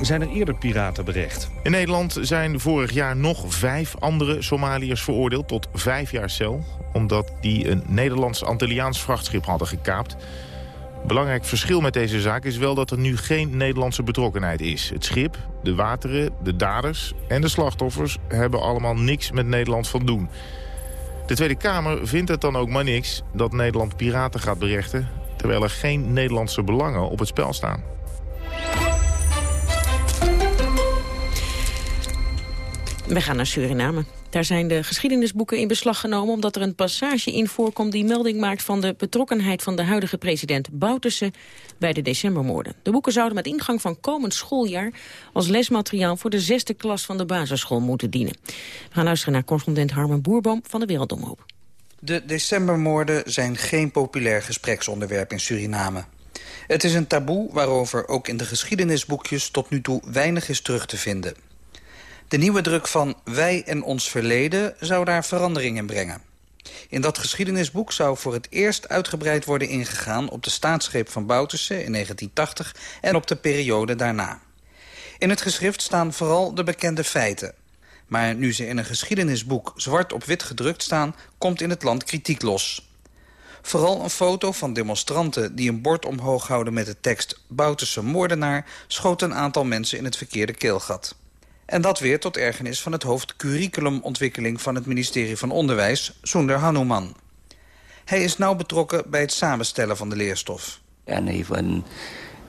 Zijn er eerder piraten berecht? In Nederland zijn vorig jaar nog vijf andere Somaliërs veroordeeld tot vijf jaar cel. Omdat die een Nederlands-Antilliaans vrachtschip hadden gekaapt. Belangrijk verschil met deze zaak is wel dat er nu geen Nederlandse betrokkenheid is. Het schip, de wateren, de daders en de slachtoffers hebben allemaal niks met Nederland van doen. De Tweede Kamer vindt het dan ook maar niks dat Nederland piraten gaat berechten terwijl er geen Nederlandse belangen op het spel staan. We gaan naar Suriname. Daar zijn de geschiedenisboeken in beslag genomen... omdat er een passage in voorkomt die melding maakt... van de betrokkenheid van de huidige president Bouterse bij de decembermoorden. De boeken zouden met ingang van komend schooljaar... als lesmateriaal voor de zesde klas van de basisschool moeten dienen. We gaan luisteren naar correspondent Harmen Boerboom van de Wereldomhoop. De decembermoorden zijn geen populair gespreksonderwerp in Suriname. Het is een taboe waarover ook in de geschiedenisboekjes tot nu toe weinig is terug te vinden. De nieuwe druk van Wij en ons verleden zou daar verandering in brengen. In dat geschiedenisboek zou voor het eerst uitgebreid worden ingegaan... op de staatsgreep van Bouterse in 1980 en op de periode daarna. In het geschrift staan vooral de bekende feiten. Maar nu ze in een geschiedenisboek zwart op wit gedrukt staan... komt in het land kritiek los. Vooral een foto van demonstranten die een bord omhoog houden met de tekst... Bouterse moordenaar schoot een aantal mensen in het verkeerde keelgat. En dat weer tot ergernis van het hoofd curriculumontwikkeling... van het ministerie van Onderwijs, Soender Hanuman. Hij is nauw betrokken bij het samenstellen van de leerstof. En heeft een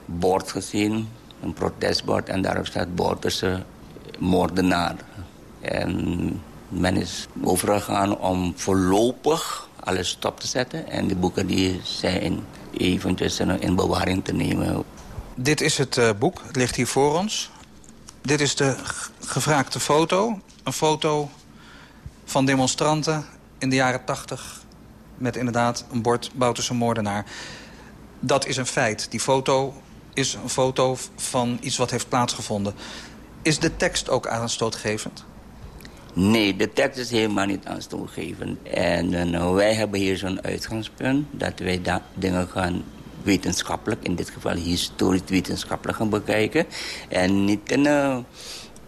bord gezien, een protestbord... en daarop staat Bouterse moordenaar. En men is overgegaan om voorlopig alles stop te zetten. En de boeken die zijn eventjes in bewaring te nemen. Dit is het uh, boek, het ligt hier voor ons. Dit is de gevraagde foto. Een foto van demonstranten in de jaren tachtig... met inderdaad een bord Bouterse moordenaar. Dat is een feit. Die foto is een foto van iets wat heeft plaatsgevonden. Is de tekst ook aanstootgevend? Nee, de tekst is helemaal niet aanstootgevend. En uh, wij hebben hier zo'n uitgangspunt... dat wij dingen gaan wetenschappelijk, in dit geval historisch wetenschappelijk gaan bekijken. En niet uh,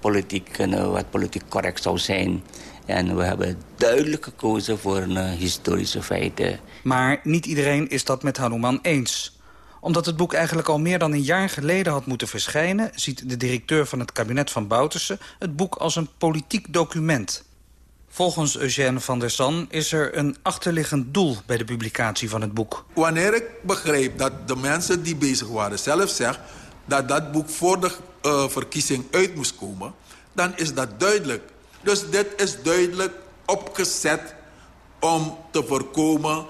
politiek wat politiek correct zou zijn. En we hebben duidelijk gekozen voor uh, historische feiten. Maar niet iedereen is dat met Hanuman eens. Omdat het boek eigenlijk al meer dan een jaar geleden had moeten verschijnen... ziet de directeur van het kabinet van Bouterse het boek als een politiek document. Volgens Eugène van der San is er een achterliggend doel bij de publicatie van het boek. Wanneer ik begreep dat de mensen die bezig waren zelf zeggen... dat dat boek voor de uh, verkiezing uit moest komen, dan is dat duidelijk. Dus dit is duidelijk opgezet om te voorkomen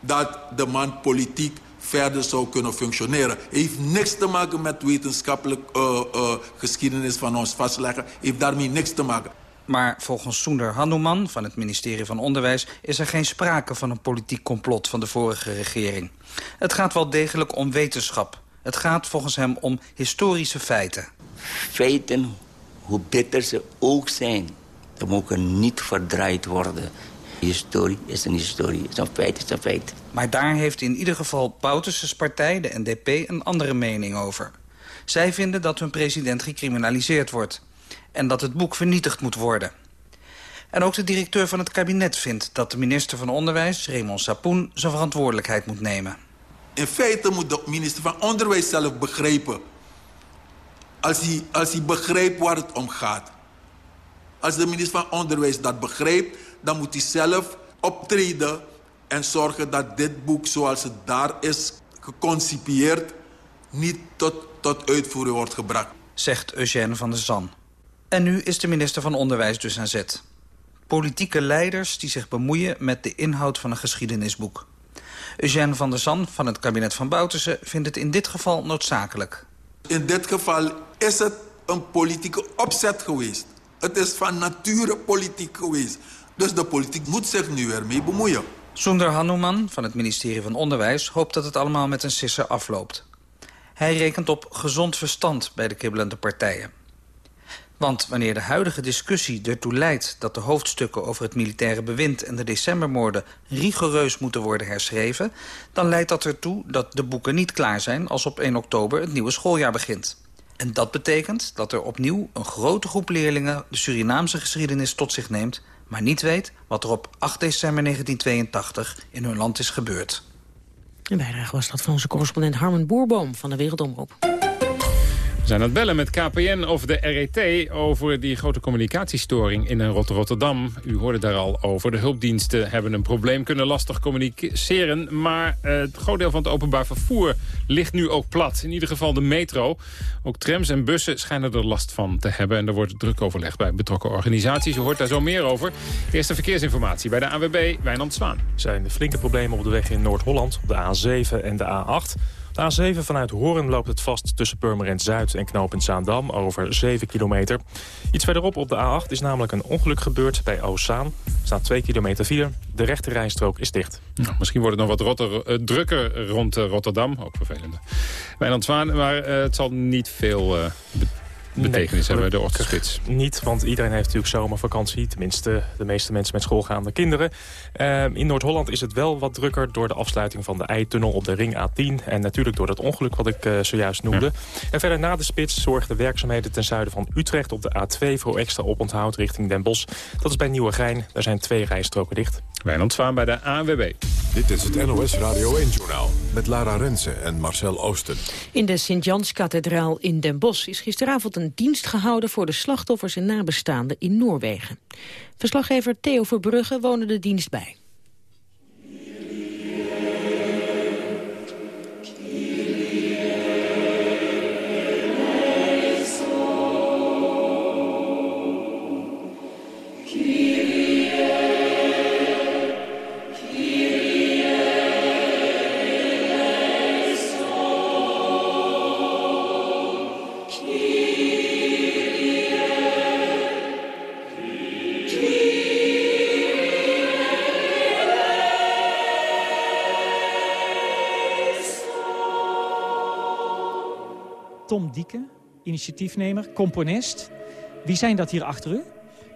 dat de man politiek verder zou kunnen functioneren. heeft niks te maken met wetenschappelijk uh, uh, geschiedenis van ons vastleggen. heeft daarmee niks te maken. Maar volgens Soender Hanuman van het ministerie van Onderwijs... is er geen sprake van een politiek complot van de vorige regering. Het gaat wel degelijk om wetenschap. Het gaat volgens hem om historische feiten. Feiten, hoe bitter ze ook zijn... ze mogen niet verdraaid worden. Historie is een historie, is een feit is een feit. Maar daar heeft in ieder geval Bouterses partij, de NDP, een andere mening over. Zij vinden dat hun president gecriminaliseerd wordt en dat het boek vernietigd moet worden. En ook de directeur van het kabinet vindt dat de minister van Onderwijs, Raymond Sapoen, zijn verantwoordelijkheid moet nemen. In feite moet de minister van Onderwijs zelf begrijpen. Als hij, als hij begrijpt waar het om gaat. Als de minister van Onderwijs dat begrijpt, dan moet hij zelf optreden en zorgen dat dit boek zoals het daar is geconcipieerd niet tot, tot uitvoering wordt gebracht. Zegt Eugène van der Zan. En nu is de minister van Onderwijs dus aan zet. Politieke leiders die zich bemoeien met de inhoud van een geschiedenisboek. Eugène van der Zan van het kabinet van Bouterse vindt het in dit geval noodzakelijk. In dit geval is het een politieke opzet geweest. Het is van nature politiek geweest. Dus de politiek moet zich nu ermee bemoeien. Sunder Hanuman van het ministerie van Onderwijs hoopt dat het allemaal met een sisser afloopt. Hij rekent op gezond verstand bij de kibbelende partijen. Want wanneer de huidige discussie ertoe leidt dat de hoofdstukken over het militaire bewind en de decembermoorden rigoureus moeten worden herschreven, dan leidt dat ertoe dat de boeken niet klaar zijn als op 1 oktober het nieuwe schooljaar begint. En dat betekent dat er opnieuw een grote groep leerlingen de Surinaamse geschiedenis tot zich neemt, maar niet weet wat er op 8 december 1982 in hun land is gebeurd. Een bijdrage was dat van onze correspondent Harmen Boerboom van de Wereldomroep. Zijn aan het bellen met KPN of de RET over die grote communicatiestoring in Rotterdam. U hoorde daar al over. De hulpdiensten hebben een probleem, kunnen lastig communiceren. Maar uh, het groot deel van het openbaar vervoer ligt nu ook plat. In ieder geval de metro. Ook trams en bussen schijnen er last van te hebben. En er wordt druk overlegd bij betrokken organisaties. U hoort daar zo meer over. Eerste verkeersinformatie bij de AWB, Wijnand Zwaan. Er zijn flinke problemen op de weg in Noord-Holland, op de A7 en de A8... De A7 vanuit Hoorn loopt het vast tussen Purmerend Zuid en Knopend Zaandam over 7 kilometer. Iets verderop op de A8 is namelijk een ongeluk gebeurd bij Oostzaan. Staat 2 kilometer 4. De rechte rijstrook is dicht. Nou, misschien wordt het nog wat rotter, uh, drukker rond uh, Rotterdam. Ook vervelend. Wijnand Zwaan, maar uh, het zal niet veel betekenis nee, hebben, de ochtendspits? Niet, want iedereen heeft natuurlijk zomervakantie. Tenminste, de meeste mensen met schoolgaande kinderen. Uh, in Noord-Holland is het wel wat drukker door de afsluiting van de Eitunnel op de ring A10. En natuurlijk door dat ongeluk wat ik uh, zojuist noemde. Ja. En verder na de spits zorgen de werkzaamheden ten zuiden van Utrecht op de A2 voor extra oponthoud richting Den Bosch. Dat is bij Nieuwegein. Daar zijn twee rijstroken dicht. Wijnand Zwaan bij de ANWB. Dit is het NOS Radio 1-journaal met Lara Rensen en Marcel Oosten. In de Sint-Janskathedraal in Den Bosch is gisteravond een dienst gehouden voor de slachtoffers en nabestaanden in Noorwegen. Verslaggever Theo Verbrugge woonde de dienst bij. Tom Dieke, initiatiefnemer, componist. Wie zijn dat hier achter u?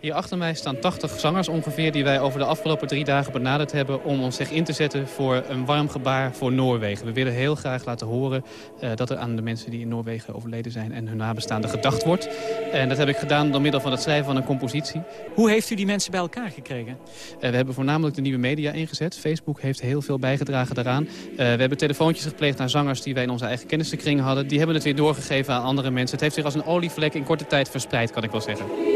Hier achter mij staan 80 zangers ongeveer die wij over de afgelopen drie dagen benaderd hebben... om ons zich in te zetten voor een warm gebaar voor Noorwegen. We willen heel graag laten horen uh, dat er aan de mensen die in Noorwegen overleden zijn... en hun nabestaanden gedacht wordt. En dat heb ik gedaan door middel van het schrijven van een compositie. Hoe heeft u die mensen bij elkaar gekregen? Uh, we hebben voornamelijk de nieuwe media ingezet. Facebook heeft heel veel bijgedragen daaraan. Uh, we hebben telefoontjes gepleegd naar zangers die wij in onze eigen kennissenkring hadden. Die hebben het weer doorgegeven aan andere mensen. Het heeft zich als een olievlek in korte tijd verspreid, kan ik wel zeggen.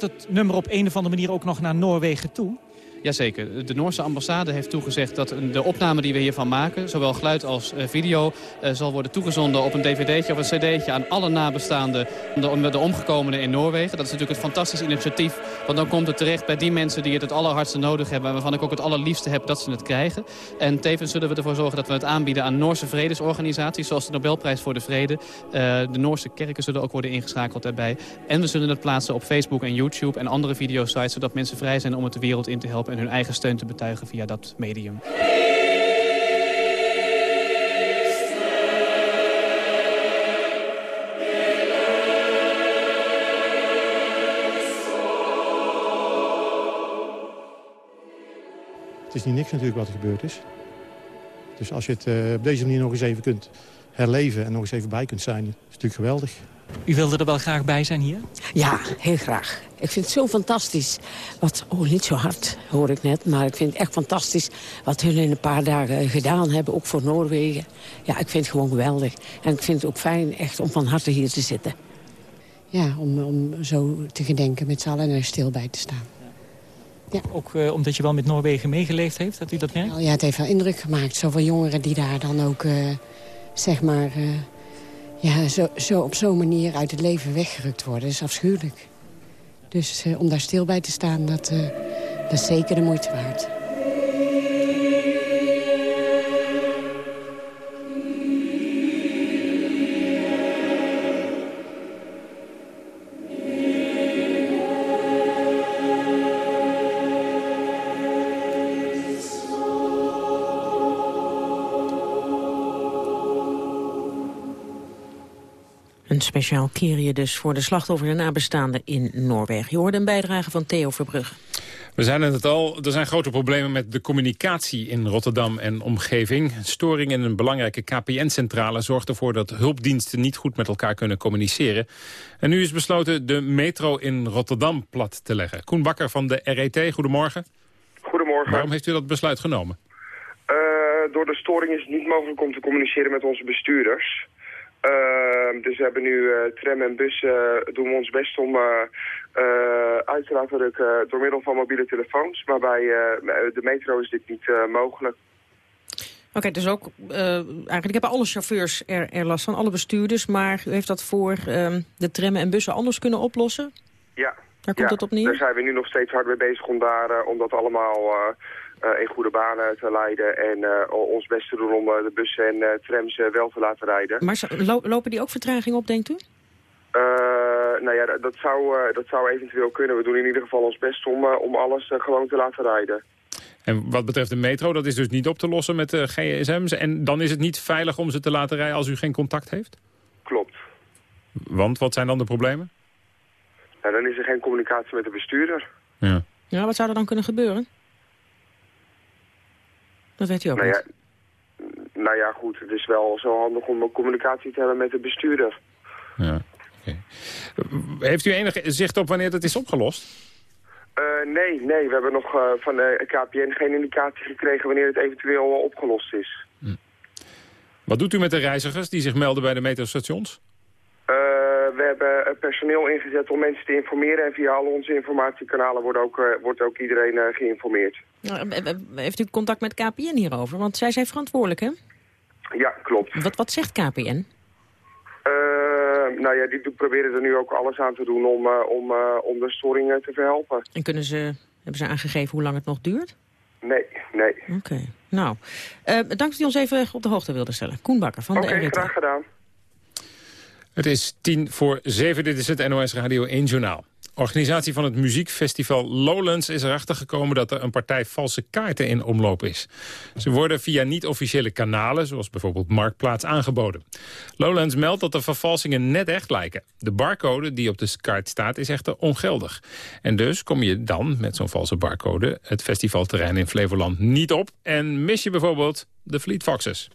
Gaat het nummer op een of andere manier ook nog naar Noorwegen toe? Jazeker. De Noorse ambassade heeft toegezegd dat de opname die we hiervan maken... zowel geluid als uh, video, uh, zal worden toegezonden op een dvd'tje of een cd'tje... aan alle nabestaanden, de, omgekomenen in Noorwegen. Dat is natuurlijk een fantastisch initiatief. Want dan komt het terecht bij die mensen die het het allerhardste nodig hebben... en waarvan ik ook het allerliefste heb dat ze het krijgen. En tevens zullen we ervoor zorgen dat we het aanbieden aan Noorse vredesorganisaties... zoals de Nobelprijs voor de Vrede. Uh, de Noorse kerken zullen ook worden ingeschakeld daarbij. En we zullen het plaatsen op Facebook en YouTube en andere videosites... zodat mensen vrij zijn om het de wereld in te helpen en hun eigen steun te betuigen via dat medium. Het is niet niks natuurlijk wat er gebeurd is. Dus als je het uh, op deze manier nog eens even kunt herleven en nog eens even bij kunt zijn, is het natuurlijk geweldig. U wilde er wel graag bij zijn hier? Ja, heel graag. Ik vind het zo fantastisch. Wat, oh, niet zo hard, hoor ik net. Maar ik vind het echt fantastisch wat hun in een paar dagen gedaan hebben. Ook voor Noorwegen. Ja, ik vind het gewoon geweldig. En ik vind het ook fijn echt om van harte hier te zitten. Ja, om, om zo te gedenken met z'n allen en er stil bij te staan. Ja. Ook uh, omdat je wel met Noorwegen meegeleefd heeft, dat u dat merkt? Ja, het heeft wel indruk gemaakt. Zoveel jongeren die daar dan ook, uh, zeg maar... Uh, ja, zo, zo op zo'n manier uit het leven weggerukt worden. Is afschuwelijk. Dus uh, om daar stil bij te staan, dat, uh, dat is zeker de moeite waard. Speciaal Kyrie dus voor de slachtoffers en nabestaanden in Noorwegen. Je hoorde een bijdrage van Theo Verbrugge. We zijn het al, er zijn grote problemen met de communicatie in Rotterdam en omgeving. Storing in een belangrijke KPN-centrale zorgt ervoor dat hulpdiensten niet goed met elkaar kunnen communiceren. En nu is besloten de metro in Rotterdam plat te leggen. Koen Bakker van de RET, goedemorgen. Goedemorgen. Waarom heeft u dat besluit genomen? Uh, door de storing is het niet mogelijk om te communiceren met onze bestuurders. Uh, dus we hebben nu uh, tram en bus, uh, doen we ons best om uit te laten rukken door middel van mobiele telefoons. Maar bij de metro is dit niet mogelijk. Oké, okay, dus ook, eigenlijk hebben alle chauffeurs er, er, last van, alle bestuurders. Maar u heeft dat voor ehm, de trammen en bussen anders kunnen oplossen? Ja. Daar komt ja, het op neer? Daar zijn we nu nog steeds hard mee bezig om, daar, om dat allemaal in goede banen te leiden en uh, ons best te doen om uh, de bussen en trams wel te laten rijden. Maar lo lopen die ook vertraging op, denkt u? nou ja, dat zou, dat zou eventueel kunnen. We doen in ieder geval ons best om, om alles gewoon te laten rijden. En wat betreft de metro, dat is dus niet op te lossen met de gsm's. En dan is het niet veilig om ze te laten rijden als u geen contact heeft? Klopt. Want wat zijn dan de problemen? Nou, dan is er geen communicatie met de bestuurder. Ja. Ja, wat zou er dan kunnen gebeuren? Dat weet u ook nou niet. Ja, nou ja, goed. Het is wel zo handig om communicatie te hebben met de bestuurder. Ja, okay. Heeft u enig zicht op wanneer dat is opgelost? Uh, nee, nee. We hebben nog uh, van de KPN geen indicatie gekregen wanneer het eventueel opgelost is. Hm. Wat doet u met de reizigers die zich melden bij de metrostations? We hebben personeel ingezet om mensen te informeren. En via al onze informatiekanalen wordt ook, wordt ook iedereen geïnformeerd. Heeft u contact met KPN hierover? Want zij zijn verantwoordelijk, hè? Ja, klopt. Wat, wat zegt KPN? Uh, nou ja, die proberen er nu ook alles aan te doen om, uh, om, uh, om de storingen te verhelpen. En kunnen ze, hebben ze aangegeven hoe lang het nog duurt? Nee, nee. Oké, okay. nou. dank dat u ons even op de hoogte wilde stellen. Koen Bakker van okay, de RWT. graag gedaan. Het is tien voor zeven, dit is het NOS Radio 1 Journaal. organisatie van het muziekfestival Lowlands is erachter gekomen dat er een partij valse kaarten in omloop is. Ze worden via niet-officiële kanalen, zoals bijvoorbeeld Marktplaats, aangeboden. Lowlands meldt dat de vervalsingen net echt lijken. De barcode die op de kaart staat is echter ongeldig. En dus kom je dan met zo'n valse barcode het festivalterrein in Flevoland niet op en mis je bijvoorbeeld de Fleet Foxes.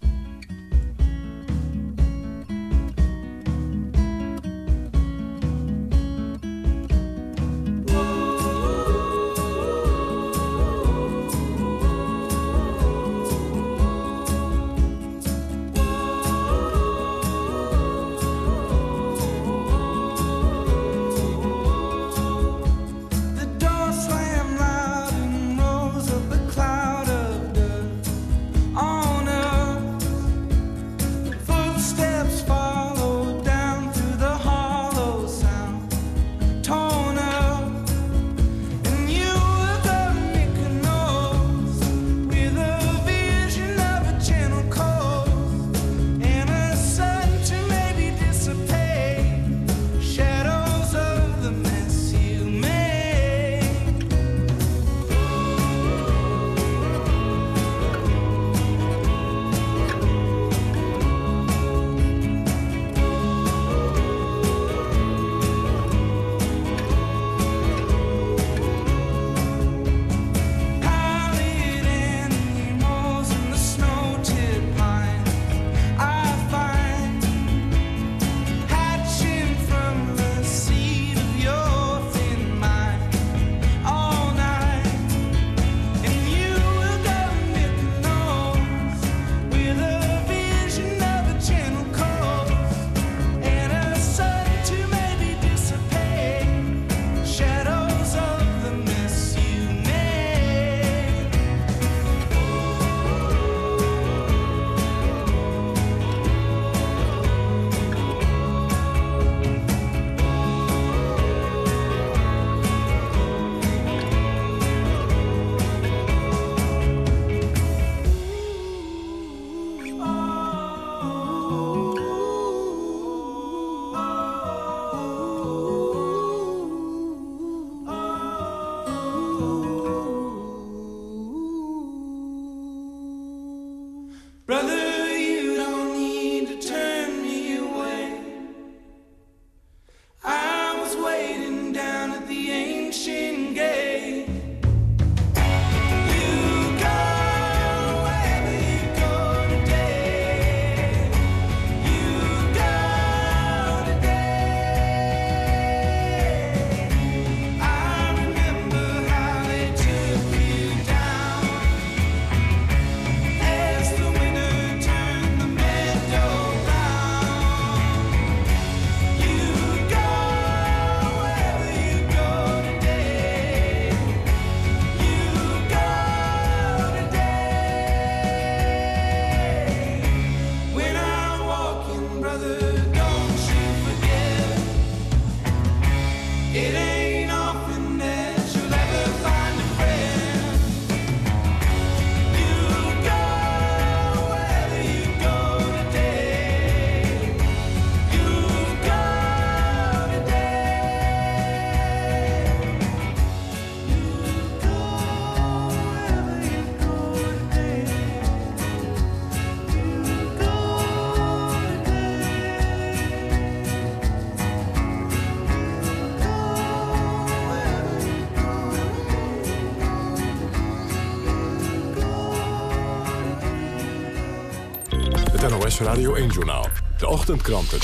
Radio 1-journaal. De ochtendkranten.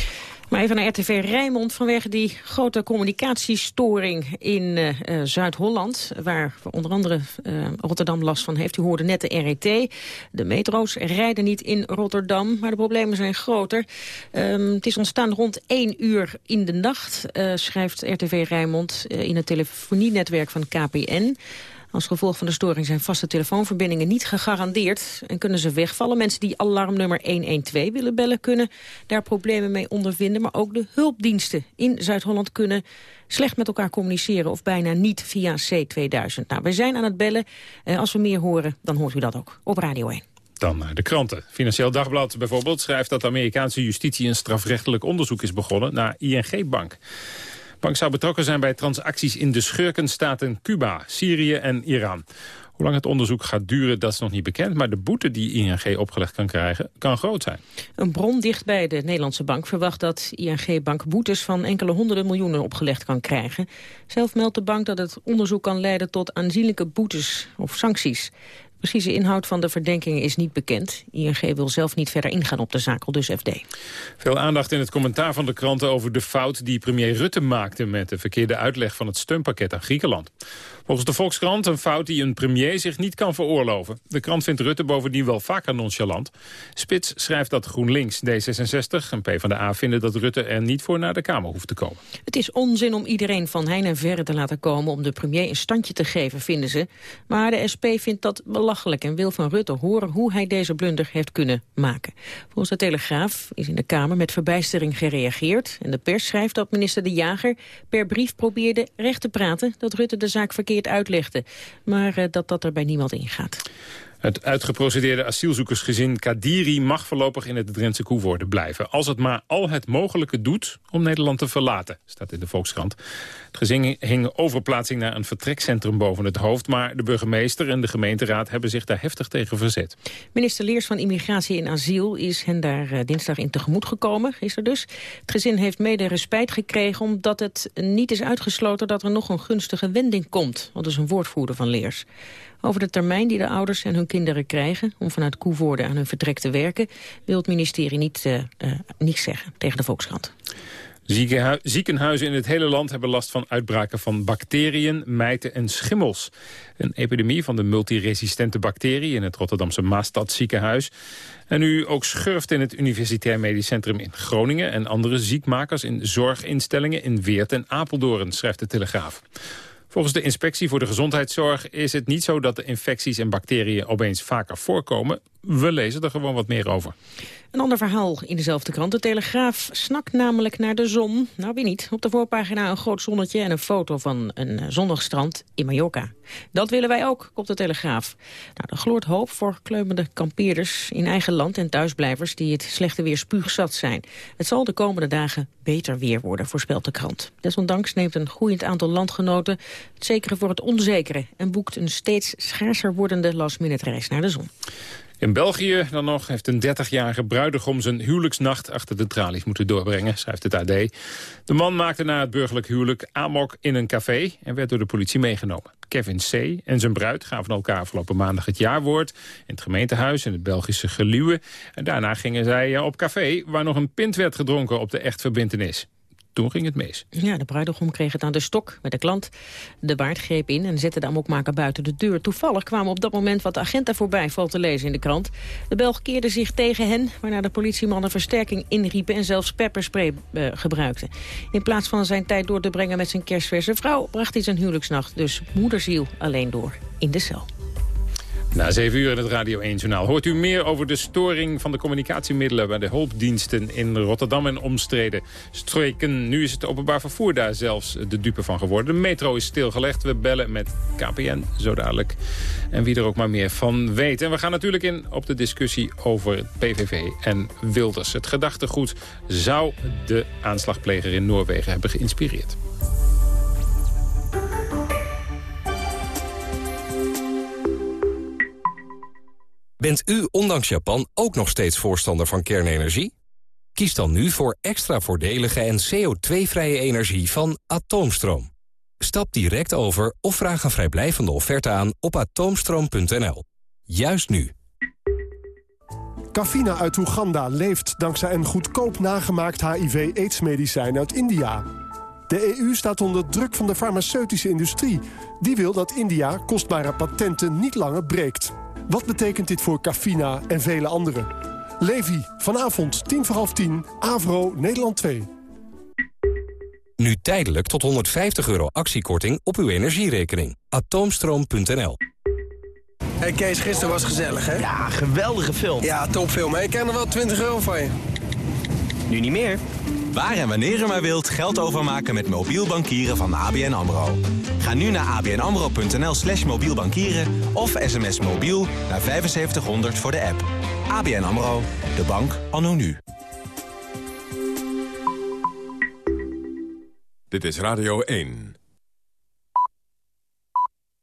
Maar even naar RTV Rijnmond vanwege die grote communicatiestoring in uh, Zuid-Holland... waar onder andere uh, Rotterdam last van heeft. U hoorde net de RET. De metro's rijden niet in Rotterdam, maar de problemen zijn groter. Um, het is ontstaan rond 1 uur in de nacht, schrijft RTV Rijnmond... in het telefonienetwerk van KPN... Als gevolg van de storing zijn vaste telefoonverbindingen niet gegarandeerd... en kunnen ze wegvallen. Mensen die alarmnummer 112 willen bellen... kunnen daar problemen mee ondervinden. Maar ook de hulpdiensten in Zuid-Holland kunnen slecht met elkaar communiceren... of bijna niet via C2000. Nou, we zijn aan het bellen. Eh, als we meer horen, dan hoort u dat ook op Radio 1. Dan de kranten. Financieel Dagblad bijvoorbeeld schrijft dat de Amerikaanse justitie een strafrechtelijk onderzoek is begonnen naar ING-bank. Bank zou betrokken zijn bij transacties in de schurkenstaten Cuba, Syrië en Iran. Hoe lang het onderzoek gaat duren, dat is nog niet bekend. Maar de boete die ING opgelegd kan krijgen, kan groot zijn. Een bron dicht bij de Nederlandse bank verwacht dat ING-bank boetes van enkele honderden miljoenen opgelegd kan krijgen. Zelf meldt de bank dat het onderzoek kan leiden tot aanzienlijke boetes of sancties precieze inhoud van de verdenkingen is niet bekend. ING wil zelf niet verder ingaan op de zaak, al dus FD. Veel aandacht in het commentaar van de kranten over de fout die premier Rutte maakte... met de verkeerde uitleg van het steunpakket aan Griekenland. Volgens de Volkskrant een fout die een premier zich niet kan veroorloven. De krant vindt Rutte bovendien wel vaker nonchalant. Spits schrijft dat GroenLinks, D66 en PvdA vinden dat Rutte er niet voor naar de Kamer hoeft te komen. Het is onzin om iedereen van hein en verre te laten komen om de premier een standje te geven, vinden ze. Maar de SP vindt dat belachelijk en wil van Rutte horen hoe hij deze blunder heeft kunnen maken. Volgens de Telegraaf is in de Kamer met verbijstering gereageerd. En de pers schrijft dat minister De Jager per brief probeerde recht te praten dat Rutte de zaak verkeerd uitlegde. Maar uh, dat dat er bij niemand ingaat. Het uitgeprocedeerde asielzoekersgezin Kadiri mag voorlopig in het Drentse Koevoorde blijven. Als het maar al het mogelijke doet om Nederland te verlaten, staat in de Volkskrant. Het gezin hing overplaatsing naar een vertrekcentrum boven het hoofd... maar de burgemeester en de gemeenteraad hebben zich daar heftig tegen verzet. Minister Leers van Immigratie en Asiel is hen daar uh, dinsdag in tegemoet gekomen, er dus. Het gezin heeft mede respijt gekregen omdat het niet is uitgesloten... dat er nog een gunstige wending komt, wat is een woordvoerder van Leers. Over de termijn die de ouders en hun kinderen krijgen... om vanuit Koevoorde aan hun vertrek te werken... wil het ministerie niet, uh, uh, niets zeggen tegen de Volkskrant. Ziekenhuizen in het hele land hebben last van uitbraken van bacteriën, mijten en schimmels. Een epidemie van de multiresistente bacterie in het Rotterdamse Maastad ziekenhuis. En nu ook schurft in het Universitair Medisch Centrum in Groningen... en andere ziekmakers in zorginstellingen in Weert en Apeldoorn, schrijft de Telegraaf. Volgens de Inspectie voor de Gezondheidszorg is het niet zo dat de infecties en bacteriën opeens vaker voorkomen. We lezen er gewoon wat meer over. Een ander verhaal in dezelfde krant. De Telegraaf snakt namelijk naar de zon. Nou, wie niet. Op de voorpagina een groot zonnetje en een foto van een zondagstrand in Mallorca. Dat willen wij ook, op de Telegraaf. Nou, er gloort hoop voor kleumende kampeerders in eigen land en thuisblijvers die het slechte weer spuugzat zijn. Het zal de komende dagen beter weer worden, voorspelt de krant. Desondanks neemt een groeiend aantal landgenoten het zekere voor het onzekere en boekt een steeds schaarser wordende last-minute reis naar de zon. In België dan nog heeft een 30-jarige bruidegom zijn huwelijksnacht achter de tralies moeten doorbrengen, schrijft het AD. De man maakte na het burgerlijk huwelijk amok in een café en werd door de politie meegenomen. Kevin C. en zijn bruid gaven elkaar afgelopen maandag het jaarwoord in het gemeentehuis in het Belgische Geluwe. En daarna gingen zij eh, op café waar nog een pint werd gedronken op de echtverbintenis. Toen ging het mis. Ja, de bruidegom kreeg het aan de stok met de klant. De baard greep in en zette de amokmaker buiten de deur. Toevallig kwamen op dat moment wat agenten voorbij, valt te lezen in de krant. De Belg keerde zich tegen hen, waarna de politiemannen versterking inriepen... en zelfs pepperspray uh, gebruikten. In plaats van zijn tijd door te brengen met zijn kerstverse vrouw... bracht hij zijn huwelijksnacht dus moederziel alleen door in de cel. Na 7 uur in het Radio 1-journaal hoort u meer over de storing van de communicatiemiddelen bij de hulpdiensten in Rotterdam en omstreden streken. Nu is het openbaar vervoer daar zelfs de dupe van geworden. De metro is stilgelegd. We bellen met KPN zo dadelijk. En wie er ook maar meer van weet. En we gaan natuurlijk in op de discussie over PVV en Wilders. Het gedachtegoed zou de aanslagpleger in Noorwegen hebben geïnspireerd. Bent u ondanks Japan ook nog steeds voorstander van kernenergie? Kies dan nu voor extra voordelige en CO2-vrije energie van Atoomstroom. Stap direct over of vraag een vrijblijvende offerte aan op atoomstroom.nl. Juist nu. Kafina uit Oeganda leeft dankzij een goedkoop nagemaakt HIV-aidsmedicijn uit India. De EU staat onder druk van de farmaceutische industrie. Die wil dat India kostbare patenten niet langer breekt. Wat betekent dit voor Cafina en vele anderen? Levi, vanavond, tien voor half tien, Avro, Nederland 2. Nu tijdelijk tot 150 euro actiekorting op uw energierekening. Atoomstroom.nl Hey Kees, gisteren was gezellig, hè? Ja, geweldige film. Ja, topfilm. Ik ken er wel 20 euro van je. Nu niet meer. Waar en wanneer u maar wilt geld overmaken met mobiel bankieren van ABN AMRO. Ga nu naar abnamro.nl slash mobiel bankieren of sms mobiel naar 7500 voor de app. ABN AMRO, de bank anno nu. Dit is Radio 1.